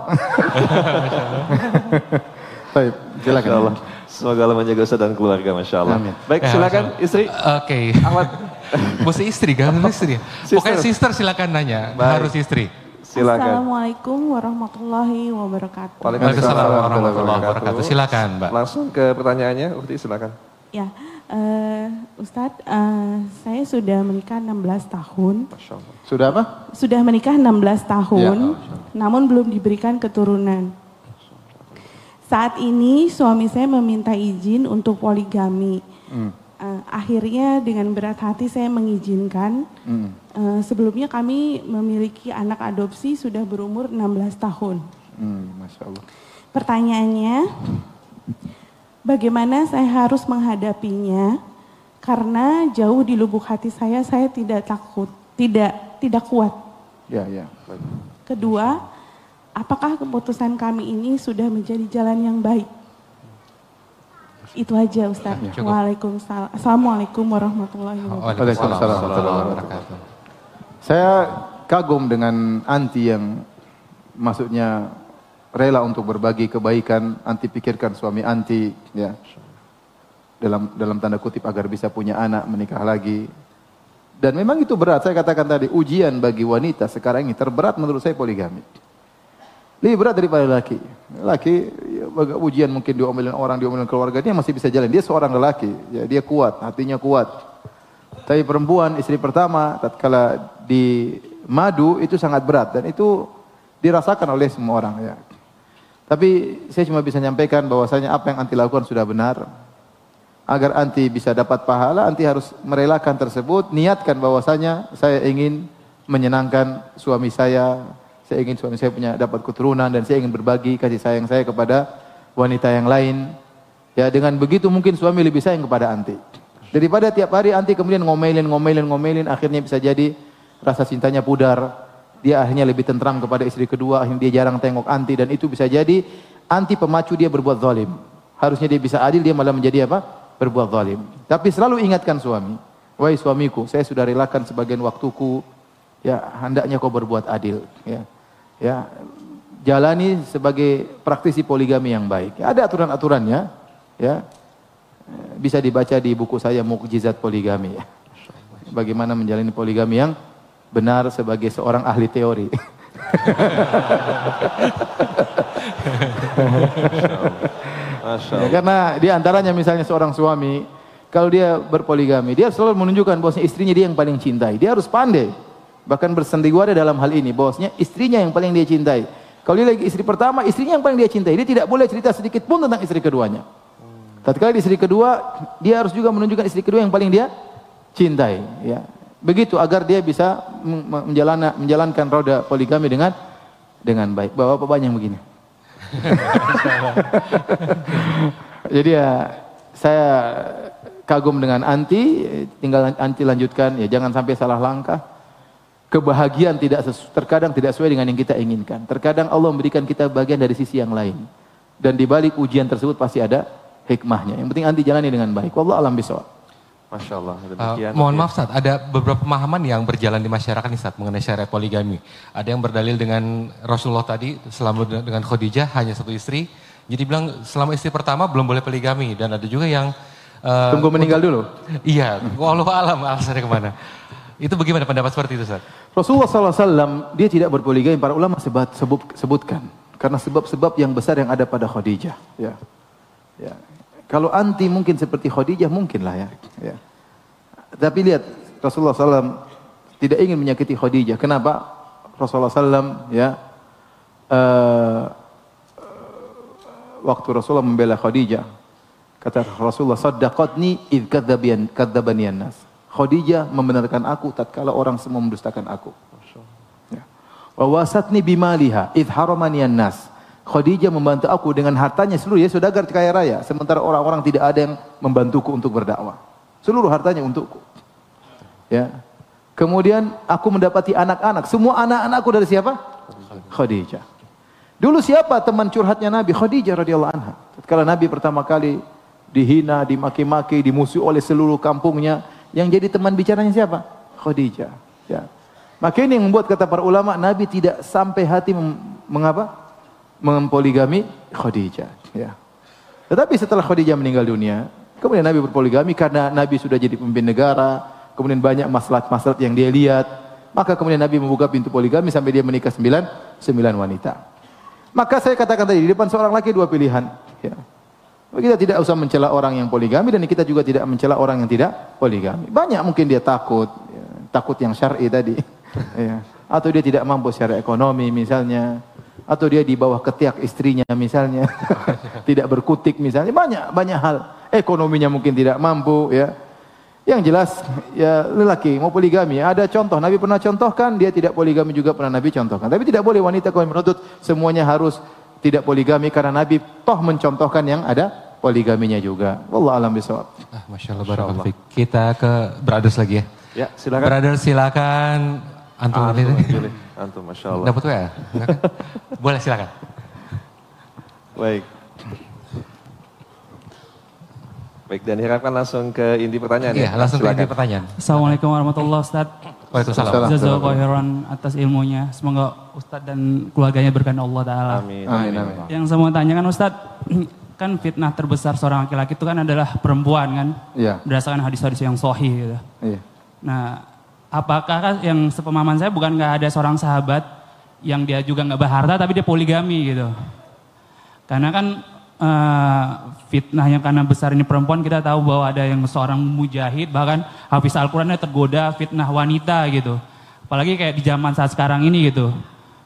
Baik, silakan. Allah. Semoga Allah menjaga Ustaz dan keluarga, Masya Allah. Amin. Baik, ya, silakan ya, istri. Oke. Okay. Ahmad. [laughs] Mesti istri kan? Istri. Sister. Pokoknya sister silakan nanya. Baik. Harus istri. Silakan. Assalamualaikum warahmatullahi wabarakatuh. Waalaikumsalam warahmatullahi wabarakatuh. Silakan, Mbak. Langsung ke pertanyaannya, Ukti silakan. Ya, uh, Ustadz, uh, saya sudah menikah 16 tahun. Sudah apa? Sudah menikah 16 tahun, ya, namun belum diberikan keturunan. Saat ini suami saya meminta izin untuk poligami. Hmm. Uh, akhirnya dengan berat hati saya mengizinkan. Hmm. Uh, sebelumnya kami memiliki anak adopsi sudah berumur 16 tahun. Hmm, Masya Allah. Pertanyaannya, bagaimana saya harus menghadapinya? Karena jauh di lubuk hati saya, saya tidak takut, tidak tidak kuat. Ya, ya. Kedua, apakah keputusan kami ini sudah menjadi jalan yang baik? Itu aja Ustaz. Ya, Waalaikumsalam. Assalamualaikum warahmatullahi wabarakatuh. Saya kagum dengan anti yang maksudnya rela untuk berbagi kebaikan, anti pikirkan suami anti ya. Dalam dalam tanda kutip agar bisa punya anak, menikah lagi. Dan memang itu berat, saya katakan tadi, ujian bagi wanita sekarang ini terberat menurut saya poligami. Lebih berat daripada laki. Laki ya, ujian mungkin diomelin orang, diomelin keluarga, dia masih bisa jalan. Dia seorang lelaki, ya, dia kuat, hatinya kuat. Tapi perempuan, istri pertama, tatkala di madu itu sangat berat dan itu dirasakan oleh semua orang. Ya. Tapi saya cuma bisa menyampaikan bahwasanya apa yang anti lakukan sudah benar. Agar anti bisa dapat pahala, anti harus merelakan tersebut. Niatkan bahwasanya saya ingin menyenangkan suami saya, saya ingin suami saya punya dapat keturunan dan saya ingin berbagi kasih sayang saya kepada wanita yang lain. Ya dengan begitu mungkin suami lebih sayang kepada anti. Daripada tiap hari anti kemudian ngomelin, ngomelin, ngomelin, akhirnya bisa jadi rasa cintanya pudar. Dia akhirnya lebih tentram kepada istri kedua, akhirnya dia jarang tengok anti dan itu bisa jadi anti pemacu dia berbuat zalim. Harusnya dia bisa adil, dia malah menjadi apa? Berbuat zalim. Tapi selalu ingatkan suami, wahai suamiku, saya sudah relakan sebagian waktuku, ya hendaknya kau berbuat adil. Ya. Ya, jalani sebagai praktisi poligami yang baik. Ada aturan-aturannya, ya. Bisa dibaca di buku saya Mukjizat Poligami ya. [laughs] Bagaimana menjalani poligami yang benar sebagai seorang ahli teori. [laughs] Masya Allah. Ya, karena di antaranya misalnya seorang suami, kalau dia berpoligami, dia selalu menunjukkan bahwasanya istrinya dia yang paling cintai. Dia harus pandai. Bahkan bersendiwara dalam hal ini, bahwasanya istrinya yang paling dia cintai. Kalau dia lagi istri pertama, istrinya yang paling dia cintai. Dia tidak boleh cerita sedikit pun tentang istri keduanya. Tatkala di istri kedua, dia harus juga menunjukkan istri kedua yang paling dia cintai. Ya. Begitu agar dia bisa menjalankan, menjalankan roda poligami dengan dengan baik. Bapak bapak yang begini. [laughs] Jadi ya saya kagum dengan anti, tinggal anti lanjutkan ya jangan sampai salah langkah. Kebahagiaan tidak terkadang tidak sesuai dengan yang kita inginkan. Terkadang Allah memberikan kita bagian dari sisi yang lain. Dan di balik ujian tersebut pasti ada hikmahnya. Yang penting anti jalani dengan baik. Wallah alam bisawab. Masya Allah. Uh, mohon maaf Ustaz, ada beberapa pemahaman yang berjalan di masyarakat nih Ustaz mengenai syariat poligami. Ada yang berdalil dengan Rasulullah tadi selama dengan Khadijah hanya satu istri. Jadi bilang selama istri pertama belum boleh poligami dan ada juga yang uh, tunggu meninggal untuk, dulu. Iya, Allah alam alasannya ke mana. Itu bagaimana pendapat seperti itu Ustaz? Rasulullah SAW dia tidak berpoligami para ulama sebut, sebut, sebutkan karena sebab-sebab yang besar yang ada pada Khadijah. Ya. Ya. Kalau anti mungkin seperti Khadijah mungkin lah ya. ya. Tapi lihat Rasulullah SAW tidak ingin menyakiti Khadijah. Kenapa? Rasulullah SAW ya uh, waktu Rasulullah membela Khadijah kata Rasulullah saddaqatni id kadzabian kadzabanian nas. Khadijah membenarkan aku tatkala orang semua mendustakan aku. Ya. Wa wasatni bimaliha id haramanian nas. Khadijah membantu aku dengan hartanya seluruh ya saudagar kaya raya. Sementara orang-orang tidak ada yang membantuku untuk berdakwah. Seluruh hartanya untukku. Ya. Kemudian aku mendapati anak-anak. Semua anak-anakku dari siapa? Khadijah. Dulu siapa teman curhatnya Nabi? Khadijah radhiyallahu anha. Kalau Nabi pertama kali dihina, dimaki-maki, dimusuhi oleh seluruh kampungnya, yang jadi teman bicaranya siapa? Khadijah. Ya. Maka ini yang membuat kata para ulama Nabi tidak sampai hati mengapa? Mempoligami Khadijah. Ya. Tetapi setelah Khadijah meninggal dunia, kemudian Nabi berpoligami karena Nabi sudah jadi pemimpin negara, kemudian banyak masalah-masalah yang dia lihat, maka kemudian Nabi membuka pintu poligami sampai dia menikah sembilan, sembilan wanita. Maka saya katakan tadi, di depan seorang laki dua pilihan. Ya. Kita tidak usah mencela orang yang poligami dan kita juga tidak mencela orang yang tidak poligami. Banyak mungkin dia takut, ya, takut yang syar'i tadi. [laughs] ya. Atau dia tidak mampu secara ekonomi misalnya atau dia di bawah ketiak istrinya misalnya. [laughs] Tidak berkutik misalnya. Banyak banyak hal. Ekonominya mungkin tidak mampu ya. Yang jelas ya lelaki mau poligami. Ada contoh. Nabi pernah contohkan dia tidak poligami juga pernah Nabi contohkan. Tapi tidak boleh wanita kalau menuntut semuanya harus tidak poligami karena Nabi toh mencontohkan yang ada poligaminya juga. Wallah alam bisawab ah, Masya Allah, Masya Allah. kita ke brothers lagi ya. Ya silakan. Brothers silakan. Antum ah, [laughs] Antum, Masya Allah. Dapat WA? [laughs] Boleh silakan. Baik. Baik, dan harapkan langsung ke inti pertanyaan Iya, ya. langsung silakan. ke inti pertanyaan. Assalamualaikum warahmatullahi wabarakatuh. Waalaikumsalam. Jazakallahu khairan atas ilmunya. Semoga Ustadz dan keluarganya berkah Allah Ta'ala. Amin. Amin. Amin. Yang saya mau tanyakan Ustadz, [clears throat] kan fitnah terbesar seorang laki-laki itu kan adalah perempuan kan? Iya. Berdasarkan hadis-hadis yang sahih gitu. Iya. Nah, apakah yang sepemahaman saya bukan nggak ada seorang sahabat yang dia juga nggak berharta tapi dia poligami gitu. Karena kan uh, fitnahnya karena besar ini perempuan kita tahu bahwa ada yang seorang mujahid bahkan hafiz Al-Qur'annya tergoda fitnah wanita gitu. Apalagi kayak di zaman saat sekarang ini gitu.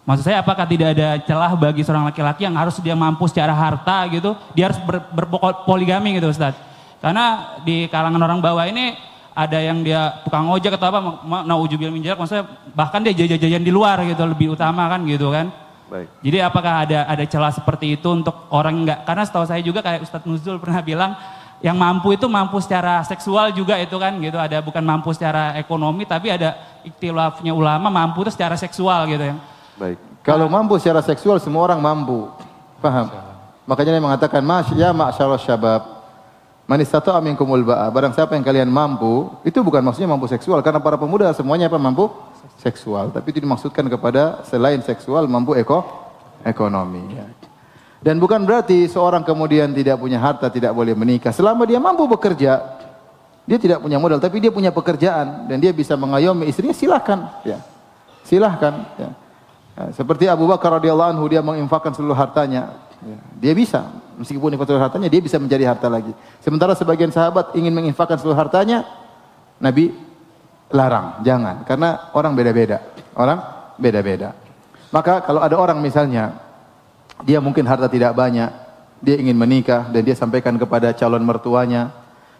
Maksud saya apakah tidak ada celah bagi seorang laki-laki yang harus dia mampu secara harta gitu, dia harus ber, berpoligami gitu Ustaz. Karena di kalangan orang bawah ini ada yang dia tukang ojek atau apa, naujubil minjak, maksudnya bahkan dia jajan-jajan di luar gitu, lebih utama kan gitu kan. Baik. Jadi apakah ada ada celah seperti itu untuk orang enggak, karena setahu saya juga kayak Ustadz Nuzul pernah bilang, yang mampu itu mampu secara seksual juga itu kan gitu, ada bukan mampu secara ekonomi, tapi ada ikhtilafnya ulama mampu itu secara seksual gitu ya. Baik. Kalau mampu secara seksual semua orang mampu. Paham? Makanya dia mengatakan, "Mas ya ma'syarus syabab, Manis satu amin kumul ba'a. Barang siapa yang kalian mampu, itu bukan maksudnya mampu seksual. Karena para pemuda semuanya apa mampu? Seksual. Tapi itu dimaksudkan kepada selain seksual mampu eko, ekonomi. Ya. Dan bukan berarti seorang kemudian tidak punya harta tidak boleh menikah. Selama dia mampu bekerja, dia tidak punya modal, tapi dia punya pekerjaan dan dia bisa mengayomi istrinya, silahkan. Ya. Silahkan. Ya. Ya, seperti Abu Bakar radhiyallahu anhu dia menginfakkan seluruh hartanya. Ya. Dia bisa, meskipun seluruh hartanya, dia bisa menjadi harta lagi. Sementara sebagian sahabat ingin menginfakkan seluruh hartanya, Nabi larang, jangan. Karena orang beda-beda. Orang beda-beda. Maka kalau ada orang misalnya dia mungkin harta tidak banyak, dia ingin menikah dan dia sampaikan kepada calon mertuanya,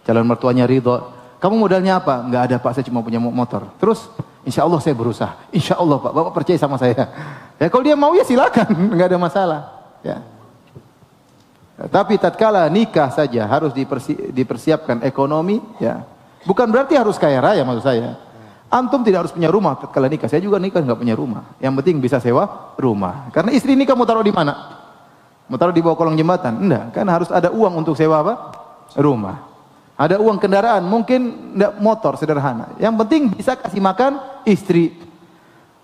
calon mertuanya ridho. Kamu modalnya apa? Enggak ada pak, saya cuma punya motor. Terus, insya Allah saya berusaha. Insya Allah pak, bapak percaya sama saya. [laughs] Ya kalau dia mau ya silakan, [laughs] enggak ada masalah. Ya. Tapi tatkala nikah saja harus dipersi dipersiapkan ekonomi, ya. Bukan berarti harus kaya raya maksud saya. Antum tidak harus punya rumah tatkala nikah. Saya juga nikah nggak punya rumah. Yang penting bisa sewa rumah. Karena istri nikah mau taruh di mana? Mau taruh di bawah kolong jembatan? Enggak, kan harus ada uang untuk sewa apa? Rumah. Ada uang kendaraan, mungkin enggak motor sederhana. Yang penting bisa kasih makan istri.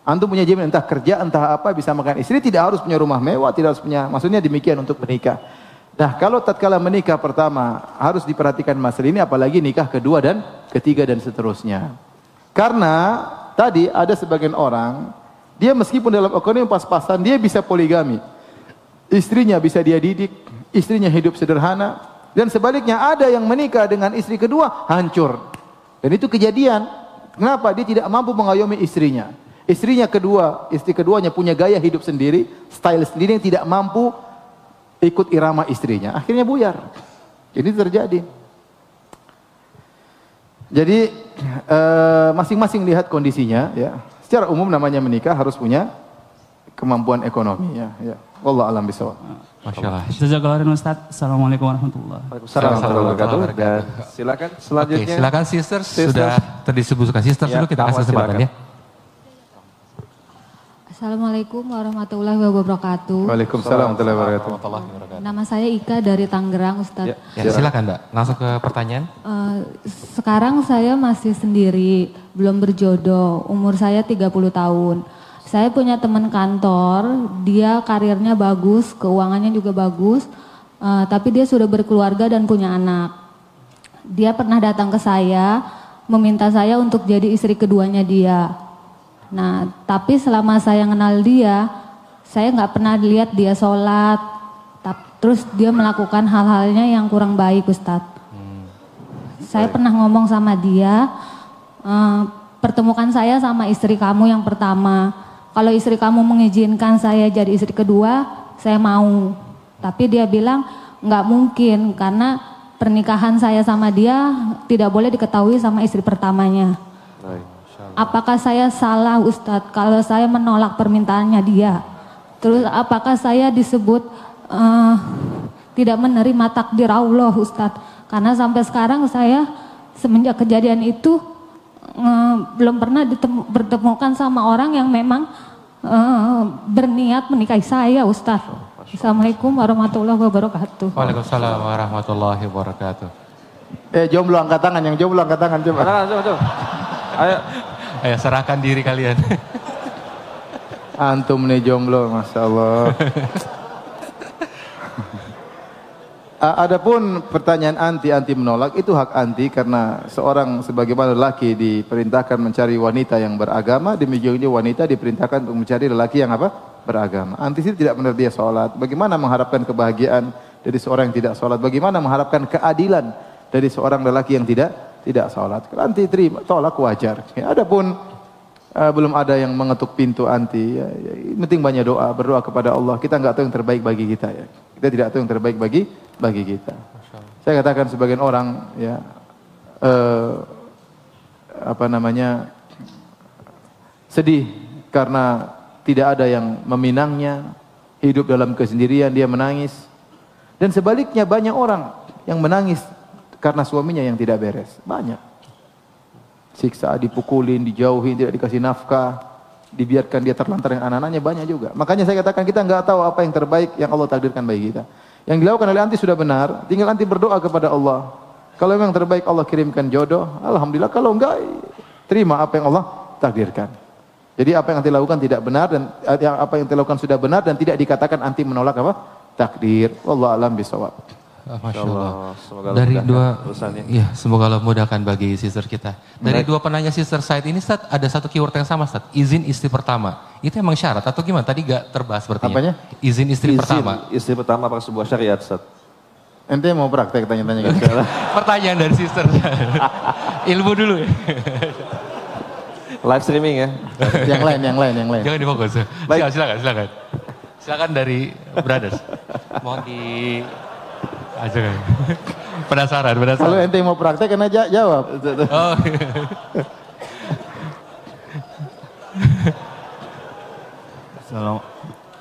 Antum punya jaminan entah kerja, entah apa bisa makan istri, tidak harus punya rumah mewah, tidak harus punya, maksudnya demikian untuk menikah. Nah, kalau tatkala menikah pertama harus diperhatikan masalah ini apalagi nikah kedua dan ketiga dan seterusnya. Karena tadi ada sebagian orang dia meskipun dalam ekonomi pas-pasan dia bisa poligami. Istrinya bisa dia didik, istrinya hidup sederhana dan sebaliknya ada yang menikah dengan istri kedua hancur. Dan itu kejadian. Kenapa? Dia tidak mampu mengayomi istrinya. Istrinya kedua, istri keduanya punya gaya hidup sendiri, style sendiri yang tidak mampu ikut irama istrinya. Akhirnya buyar. Ini terjadi. Jadi eh, masing-masing lihat kondisinya ya. Secara umum namanya menikah harus punya kemampuan ekonomi ya. ya. Allah alam bisawab. Masya Allah. Jazakallah Ustaz. Assalamualaikum warahmatullahi wabarakatuh. Dan silakan selanjutnya. Oke, silakan sisters. sisters. Sudah terdisebutkan sisters ya, dulu kita kasih kesempatan ya. Assalamualaikum warahmatullahi wabarakatuh. Waalaikumsalam warahmatullahi wabarakatuh. Nama saya Ika dari Tangerang, Ustaz. Ya, ya silakan, Mbak. Langsung ke pertanyaan. Uh, sekarang saya masih sendiri, belum berjodoh. Umur saya 30 tahun. Saya punya teman kantor, dia karirnya bagus, keuangannya juga bagus, uh, tapi dia sudah berkeluarga dan punya anak. Dia pernah datang ke saya, meminta saya untuk jadi istri keduanya dia Nah, tapi selama saya kenal dia, saya nggak pernah lihat dia sholat, terus dia melakukan hal-halnya yang kurang baik, Ustadz. Hmm. Saya pernah ngomong sama dia, e, pertemukan saya sama istri kamu yang pertama. Kalau istri kamu mengizinkan saya jadi istri kedua, saya mau. Tapi dia bilang nggak mungkin karena pernikahan saya sama dia tidak boleh diketahui sama istri pertamanya. Baik. Apakah saya salah Ustadz kalau saya menolak permintaannya dia? Terus apakah saya disebut uh, tidak menerima takdir Allah Ustadz? Karena sampai sekarang saya semenjak kejadian itu uh, belum pernah ditemu, bertemukan sama orang yang memang uh, berniat menikahi saya Ustadz. Assalamualaikum warahmatullahi wabarakatuh. Waalaikumsalam warahmatullahi wabarakatuh. Eh jomblo angkat tangan, yang jomblo angkat tangan coba. Angkat coba, coba. Ayo. Ayo serahkan diri kalian. [laughs] Antum nih jomblo, Masya Allah. [laughs] Adapun pertanyaan anti anti menolak itu hak anti karena seorang sebagaimana lelaki diperintahkan mencari wanita yang beragama demikian juga wanita diperintahkan untuk mencari lelaki yang apa beragama. Anti itu tidak benar dia sholat. Bagaimana mengharapkan kebahagiaan dari seorang yang tidak sholat? Bagaimana mengharapkan keadilan dari seorang lelaki yang tidak tidak sholat. Anti terima, tolak wajar. Ya, adapun uh, belum ada yang mengetuk pintu anti, ya, ya, penting banyak doa, berdoa kepada Allah. Kita nggak tahu yang terbaik bagi kita ya. Kita tidak tahu yang terbaik bagi bagi kita. Saya katakan sebagian orang ya uh, apa namanya sedih karena tidak ada yang meminangnya, hidup dalam kesendirian dia menangis. Dan sebaliknya banyak orang yang menangis karena suaminya yang tidak beres. Banyak. Siksa, dipukulin, dijauhin, tidak dikasih nafkah, dibiarkan dia terlantar dengan anak-anaknya banyak juga. Makanya saya katakan kita nggak tahu apa yang terbaik yang Allah takdirkan bagi kita. Yang dilakukan oleh anti sudah benar, tinggal anti berdoa kepada Allah. Kalau memang terbaik Allah kirimkan jodoh, alhamdulillah. Kalau enggak, terima apa yang Allah takdirkan. Jadi apa yang dilakukan tidak benar dan eh, apa yang dilakukan sudah benar dan tidak dikatakan anti menolak apa? Takdir. Allah alam bisawab. Ah, Masya Allah. Semoga Dari dua, ya semoga Allah mudahkan bagi sister kita. Dari dua penanya sister side ini, Ustaz, ada satu keyword yang sama, Ustaz. Izin istri pertama. Itu emang syarat atau gimana? Tadi gak terbahas sepertinya. Apanya? Izin istri Izin pertama. Istri pertama apa sebuah syariat, Ustaz? Ente mau praktek tanya-tanya gitu. [laughs] Pertanyaan dari sister. [laughs] Ilmu dulu ya. Live streaming ya. yang lain, yang lain, yang lain. Jangan difokus. Baik. Silakan, silakan. Silakan dari Brothers. [laughs] Mohon di aja kan. [laughs] Penasaran, penasaran. Kalau ente mau praktek kan aja jawab. [laughs] Oh. Salam.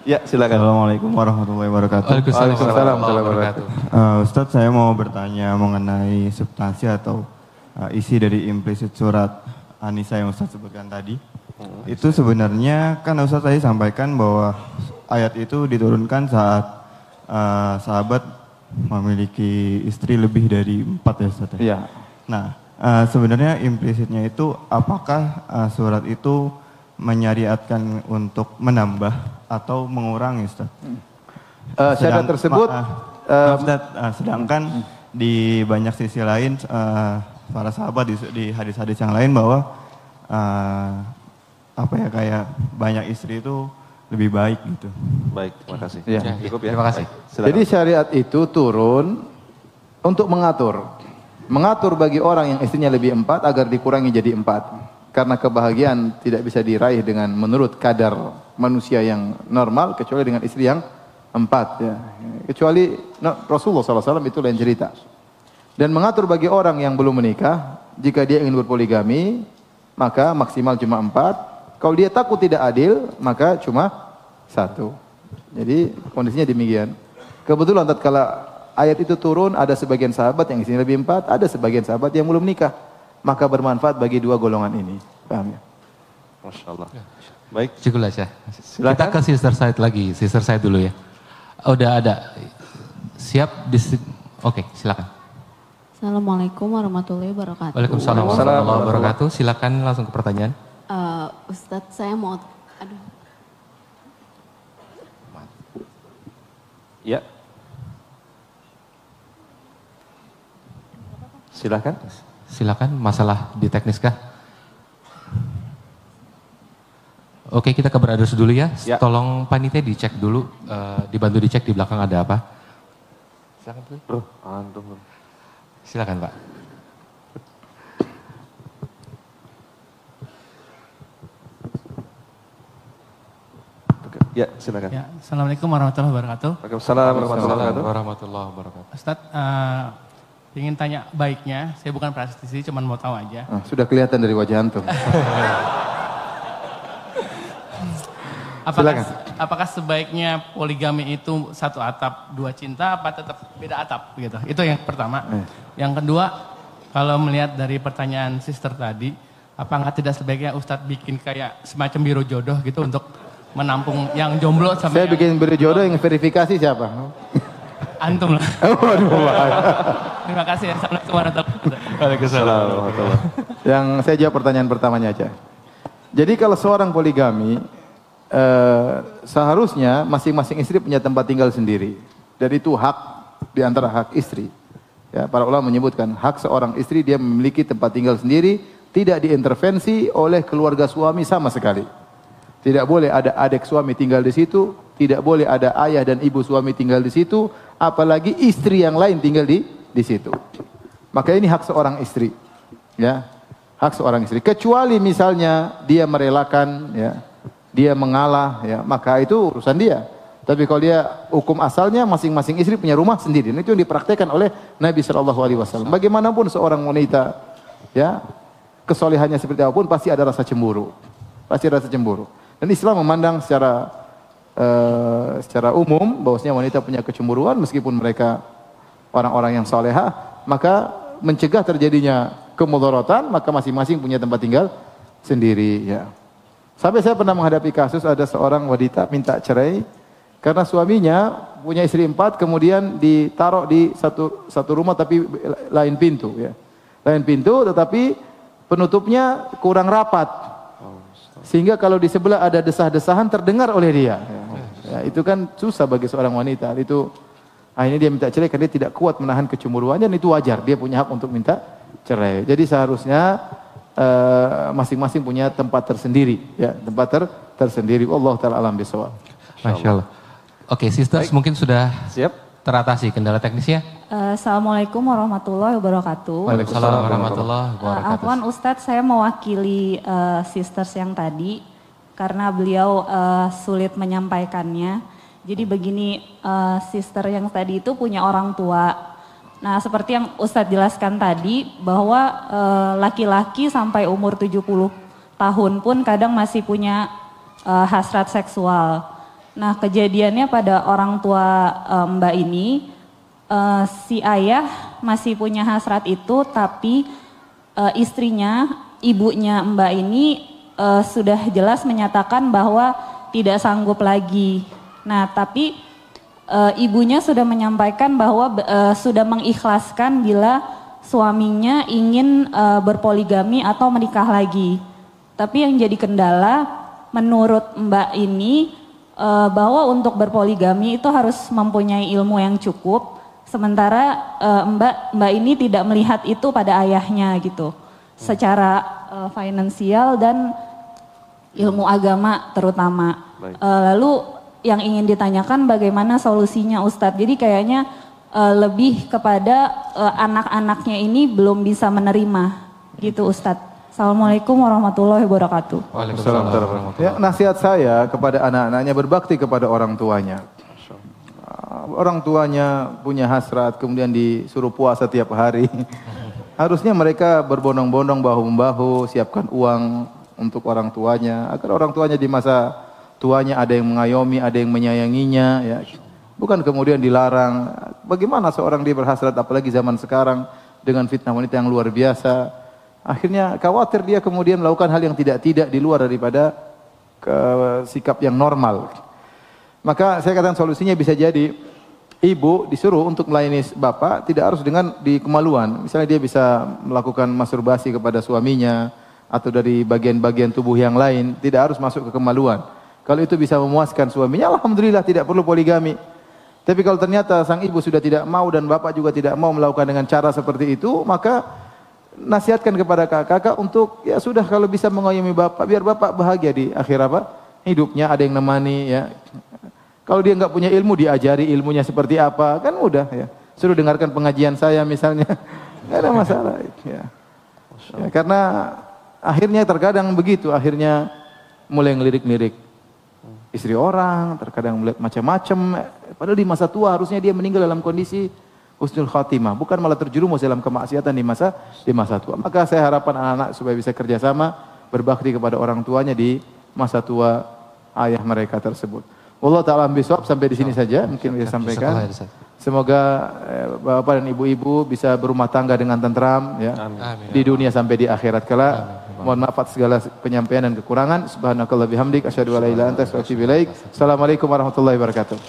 Ya, silakan. Assalamualaikum warahmatullahi wabarakatuh. Waalaikumsalam warahmatullahi wabarakatuh. Uh, Ustadz, saya mau bertanya mengenai substansi atau uh, isi dari implisit surat Anissa yang Ustadz sebutkan tadi. Hmm. Itu sebenarnya kan Ustadz tadi sampaikan bahwa ayat itu diturunkan saat uh, sahabat memiliki istri lebih dari empat ya Ustaz? Iya. Nah, uh, sebenarnya implisitnya itu apakah uh, surat itu menyariatkan untuk menambah atau mengurangi Ustaz? Uh, syarat tersebut ma uh, Ustaz, uh, sedangkan hmm. di banyak sisi lain uh, para sahabat di, di hadis-hadis yang lain bahwa uh, apa ya kayak banyak istri itu lebih baik gitu. Baik, terima kasih. Ya. Cukup ya. Terima kasih. Baik, Jadi syariat itu turun untuk mengatur. Mengatur bagi orang yang istrinya lebih empat agar dikurangi jadi empat. Karena kebahagiaan tidak bisa diraih dengan menurut kadar manusia yang normal kecuali dengan istri yang empat. Ya. Kecuali no, Rasulullah SAW itu lain cerita. Dan mengatur bagi orang yang belum menikah, jika dia ingin berpoligami, maka maksimal cuma empat, kalau dia takut tidak adil, maka cuma satu. Jadi kondisinya demikian. Kebetulan tatkala ayat itu turun, ada sebagian sahabat yang isinya lebih empat, ada sebagian sahabat yang belum nikah. Maka bermanfaat bagi dua golongan ini. Paham ya? Masya Allah. Baik. Cukup aja. Silakan. Kita ke sister side lagi. Sister side dulu ya. Oh, udah ada. Siap? Oke, silakan. Assalamualaikum warahmatullahi wabarakatuh. Waalaikumsalam warahmatullahi wabarakatuh. Silakan langsung ke pertanyaan. Uh, Ustadz saya mau, aduh. Ya. Silakan. Silakan. Masalah di teknis kah? Oke kita ke Brothers dulu ya. ya. Tolong panitia dicek dulu, uh, dibantu dicek di belakang ada apa. Silakan. Bro, antum. Silakan Pak. Ya, silakan. Ya, Assalamualaikum warahmatullahi wabarakatuh. Waalaikumsalam warahmatullahi wabarakatuh. Ustadz, uh, ingin tanya baiknya, saya bukan praktisi, cuma mau tahu aja. Ah, sudah kelihatan dari wajah antum. [laughs] apakah, apakah sebaiknya poligami itu satu atap dua cinta, apa tetap beda atap gitu? Itu yang pertama. Eh. Yang kedua, kalau melihat dari pertanyaan sister tadi, apakah tidak sebaiknya Ustadz bikin kayak semacam biro jodoh gitu untuk menampung yang jomblo sama Saya yang bikin berjodoh yang verifikasi siapa? Antum lah. [laughs] Terima kasih ya. Assalamualaikum warahmatullahi Yang saya jawab pertanyaan pertamanya aja. Jadi kalau seorang poligami, eh, seharusnya masing-masing istri punya tempat tinggal sendiri. Dan itu hak di antara hak istri. Ya, para ulama menyebutkan hak seorang istri dia memiliki tempat tinggal sendiri, tidak diintervensi oleh keluarga suami sama sekali. Tidak boleh ada adik suami tinggal di situ, tidak boleh ada ayah dan ibu suami tinggal di situ, apalagi istri yang lain tinggal di di situ. Maka ini hak seorang istri. Ya. Hak seorang istri. Kecuali misalnya dia merelakan ya, dia mengalah ya, maka itu urusan dia. Tapi kalau dia hukum asalnya masing-masing istri punya rumah sendiri. Itu yang dipraktekkan oleh Nabi Shallallahu Alaihi Wasallam. Bagaimanapun seorang wanita, ya kesolehannya seperti apa pun pasti ada rasa cemburu, pasti ada rasa cemburu. Dan Islam memandang secara uh, secara umum bahwasanya wanita punya kecemburuan meskipun mereka orang-orang yang soleha, maka mencegah terjadinya kemudaratan, maka masing-masing punya tempat tinggal sendiri. Ya. Sampai saya pernah menghadapi kasus ada seorang wanita minta cerai karena suaminya punya istri empat, kemudian ditaruh di satu satu rumah tapi lain pintu, ya. Lain pintu, tetapi penutupnya kurang rapat. Sehingga kalau di sebelah ada desah-desahan terdengar oleh dia. Ya, itu kan susah bagi seorang wanita. Itu akhirnya dia minta cerai karena dia tidak kuat menahan kecemburuannya dan itu wajar. Dia punya hak untuk minta cerai. Jadi seharusnya eh, masing-masing uh, punya tempat tersendiri, ya tempat ter tersendiri. Allah taala alam bisawab. Masya Allah. Oke, okay, sisters Baik. mungkin sudah siap teratasi kendala teknisnya. Uh, Assalamualaikum warahmatullahi wabarakatuh. Waalaikumsalam warahmatullahi eh, wabarakatuh. Uh, Afwan Ustadz, saya mewakili uh, sisters yang tadi karena beliau uh, sulit menyampaikannya. Jadi begini, uh, sister yang tadi itu punya orang tua. Nah, seperti yang Ustadz jelaskan tadi bahwa laki-laki uh, sampai umur 70 tahun pun kadang masih punya uh, hasrat seksual. Nah, kejadiannya pada orang tua uh, Mbak ini uh, si ayah masih punya hasrat itu tapi uh, istrinya, ibunya Mbak ini uh, sudah jelas menyatakan bahwa tidak sanggup lagi. Nah, tapi uh, ibunya sudah menyampaikan bahwa uh, sudah mengikhlaskan bila suaminya ingin uh, berpoligami atau menikah lagi. Tapi yang jadi kendala menurut Mbak ini uh, bahwa untuk berpoligami itu harus mempunyai ilmu yang cukup. Sementara uh, Mbak Mbak ini tidak melihat itu pada ayahnya gitu. Secara uh, finansial dan ilmu agama terutama. Uh, lalu yang ingin ditanyakan bagaimana solusinya Ustadz. Jadi kayaknya uh, lebih kepada uh, anak-anaknya ini belum bisa menerima gitu Ustadz. Assalamualaikum warahmatullahi wabarakatuh. Waalaikumsalam warahmatullahi wabarakatuh. Ya, nasihat saya kepada anak-anaknya berbakti kepada orang tuanya. Orang tuanya punya hasrat kemudian disuruh puasa tiap hari. [laughs] Harusnya mereka berbondong-bondong bahu-membahu, siapkan uang untuk orang tuanya agar orang tuanya di masa tuanya ada yang mengayomi, ada yang menyayanginya ya. Bukan kemudian dilarang. Bagaimana seorang dia berhasrat apalagi zaman sekarang dengan fitnah wanita yang luar biasa Akhirnya khawatir dia kemudian melakukan hal yang tidak-tidak di luar daripada ke sikap yang normal. Maka saya katakan solusinya bisa jadi ibu disuruh untuk melayani bapak tidak harus dengan di kemaluan. Misalnya dia bisa melakukan masturbasi kepada suaminya atau dari bagian-bagian tubuh yang lain, tidak harus masuk ke kemaluan. Kalau itu bisa memuaskan suaminya, alhamdulillah tidak perlu poligami. Tapi kalau ternyata sang ibu sudah tidak mau dan bapak juga tidak mau melakukan dengan cara seperti itu, maka nasihatkan kepada kakak-kakak untuk ya sudah kalau bisa mengayomi bapak biar bapak bahagia di akhir apa? Hidupnya ada yang nemani ya. Kalau dia nggak punya ilmu diajari ilmunya seperti apa kan mudah ya. Suruh dengarkan pengajian saya misalnya. [laughs] Nggak ada masalah ya. ya karena akhirnya terkadang begitu akhirnya mulai ngelirik-lirik istri orang terkadang melihat macam-macam. Padahal di masa tua harusnya dia meninggal dalam kondisi husnul khatimah, bukan malah terjerumus dalam kemaksiatan di masa di masa tua. Maka saya harapkan anak-anak supaya bisa kerjasama berbakti kepada orang tuanya di masa tua ayah mereka tersebut. Allah taala bisawab sampai di sini saja mungkin bisa sampaikan. Semoga eh, bapak dan ibu-ibu bisa berumah tangga dengan tentram ya Amin. di dunia sampai di akhirat kala. Mohon maaf atas segala penyampaian dan kekurangan. Subhanakallah bihamdik asyhadu an la ilaha illa anta astaghfiruka Assalamualaikum warahmatullahi wabarakatuh.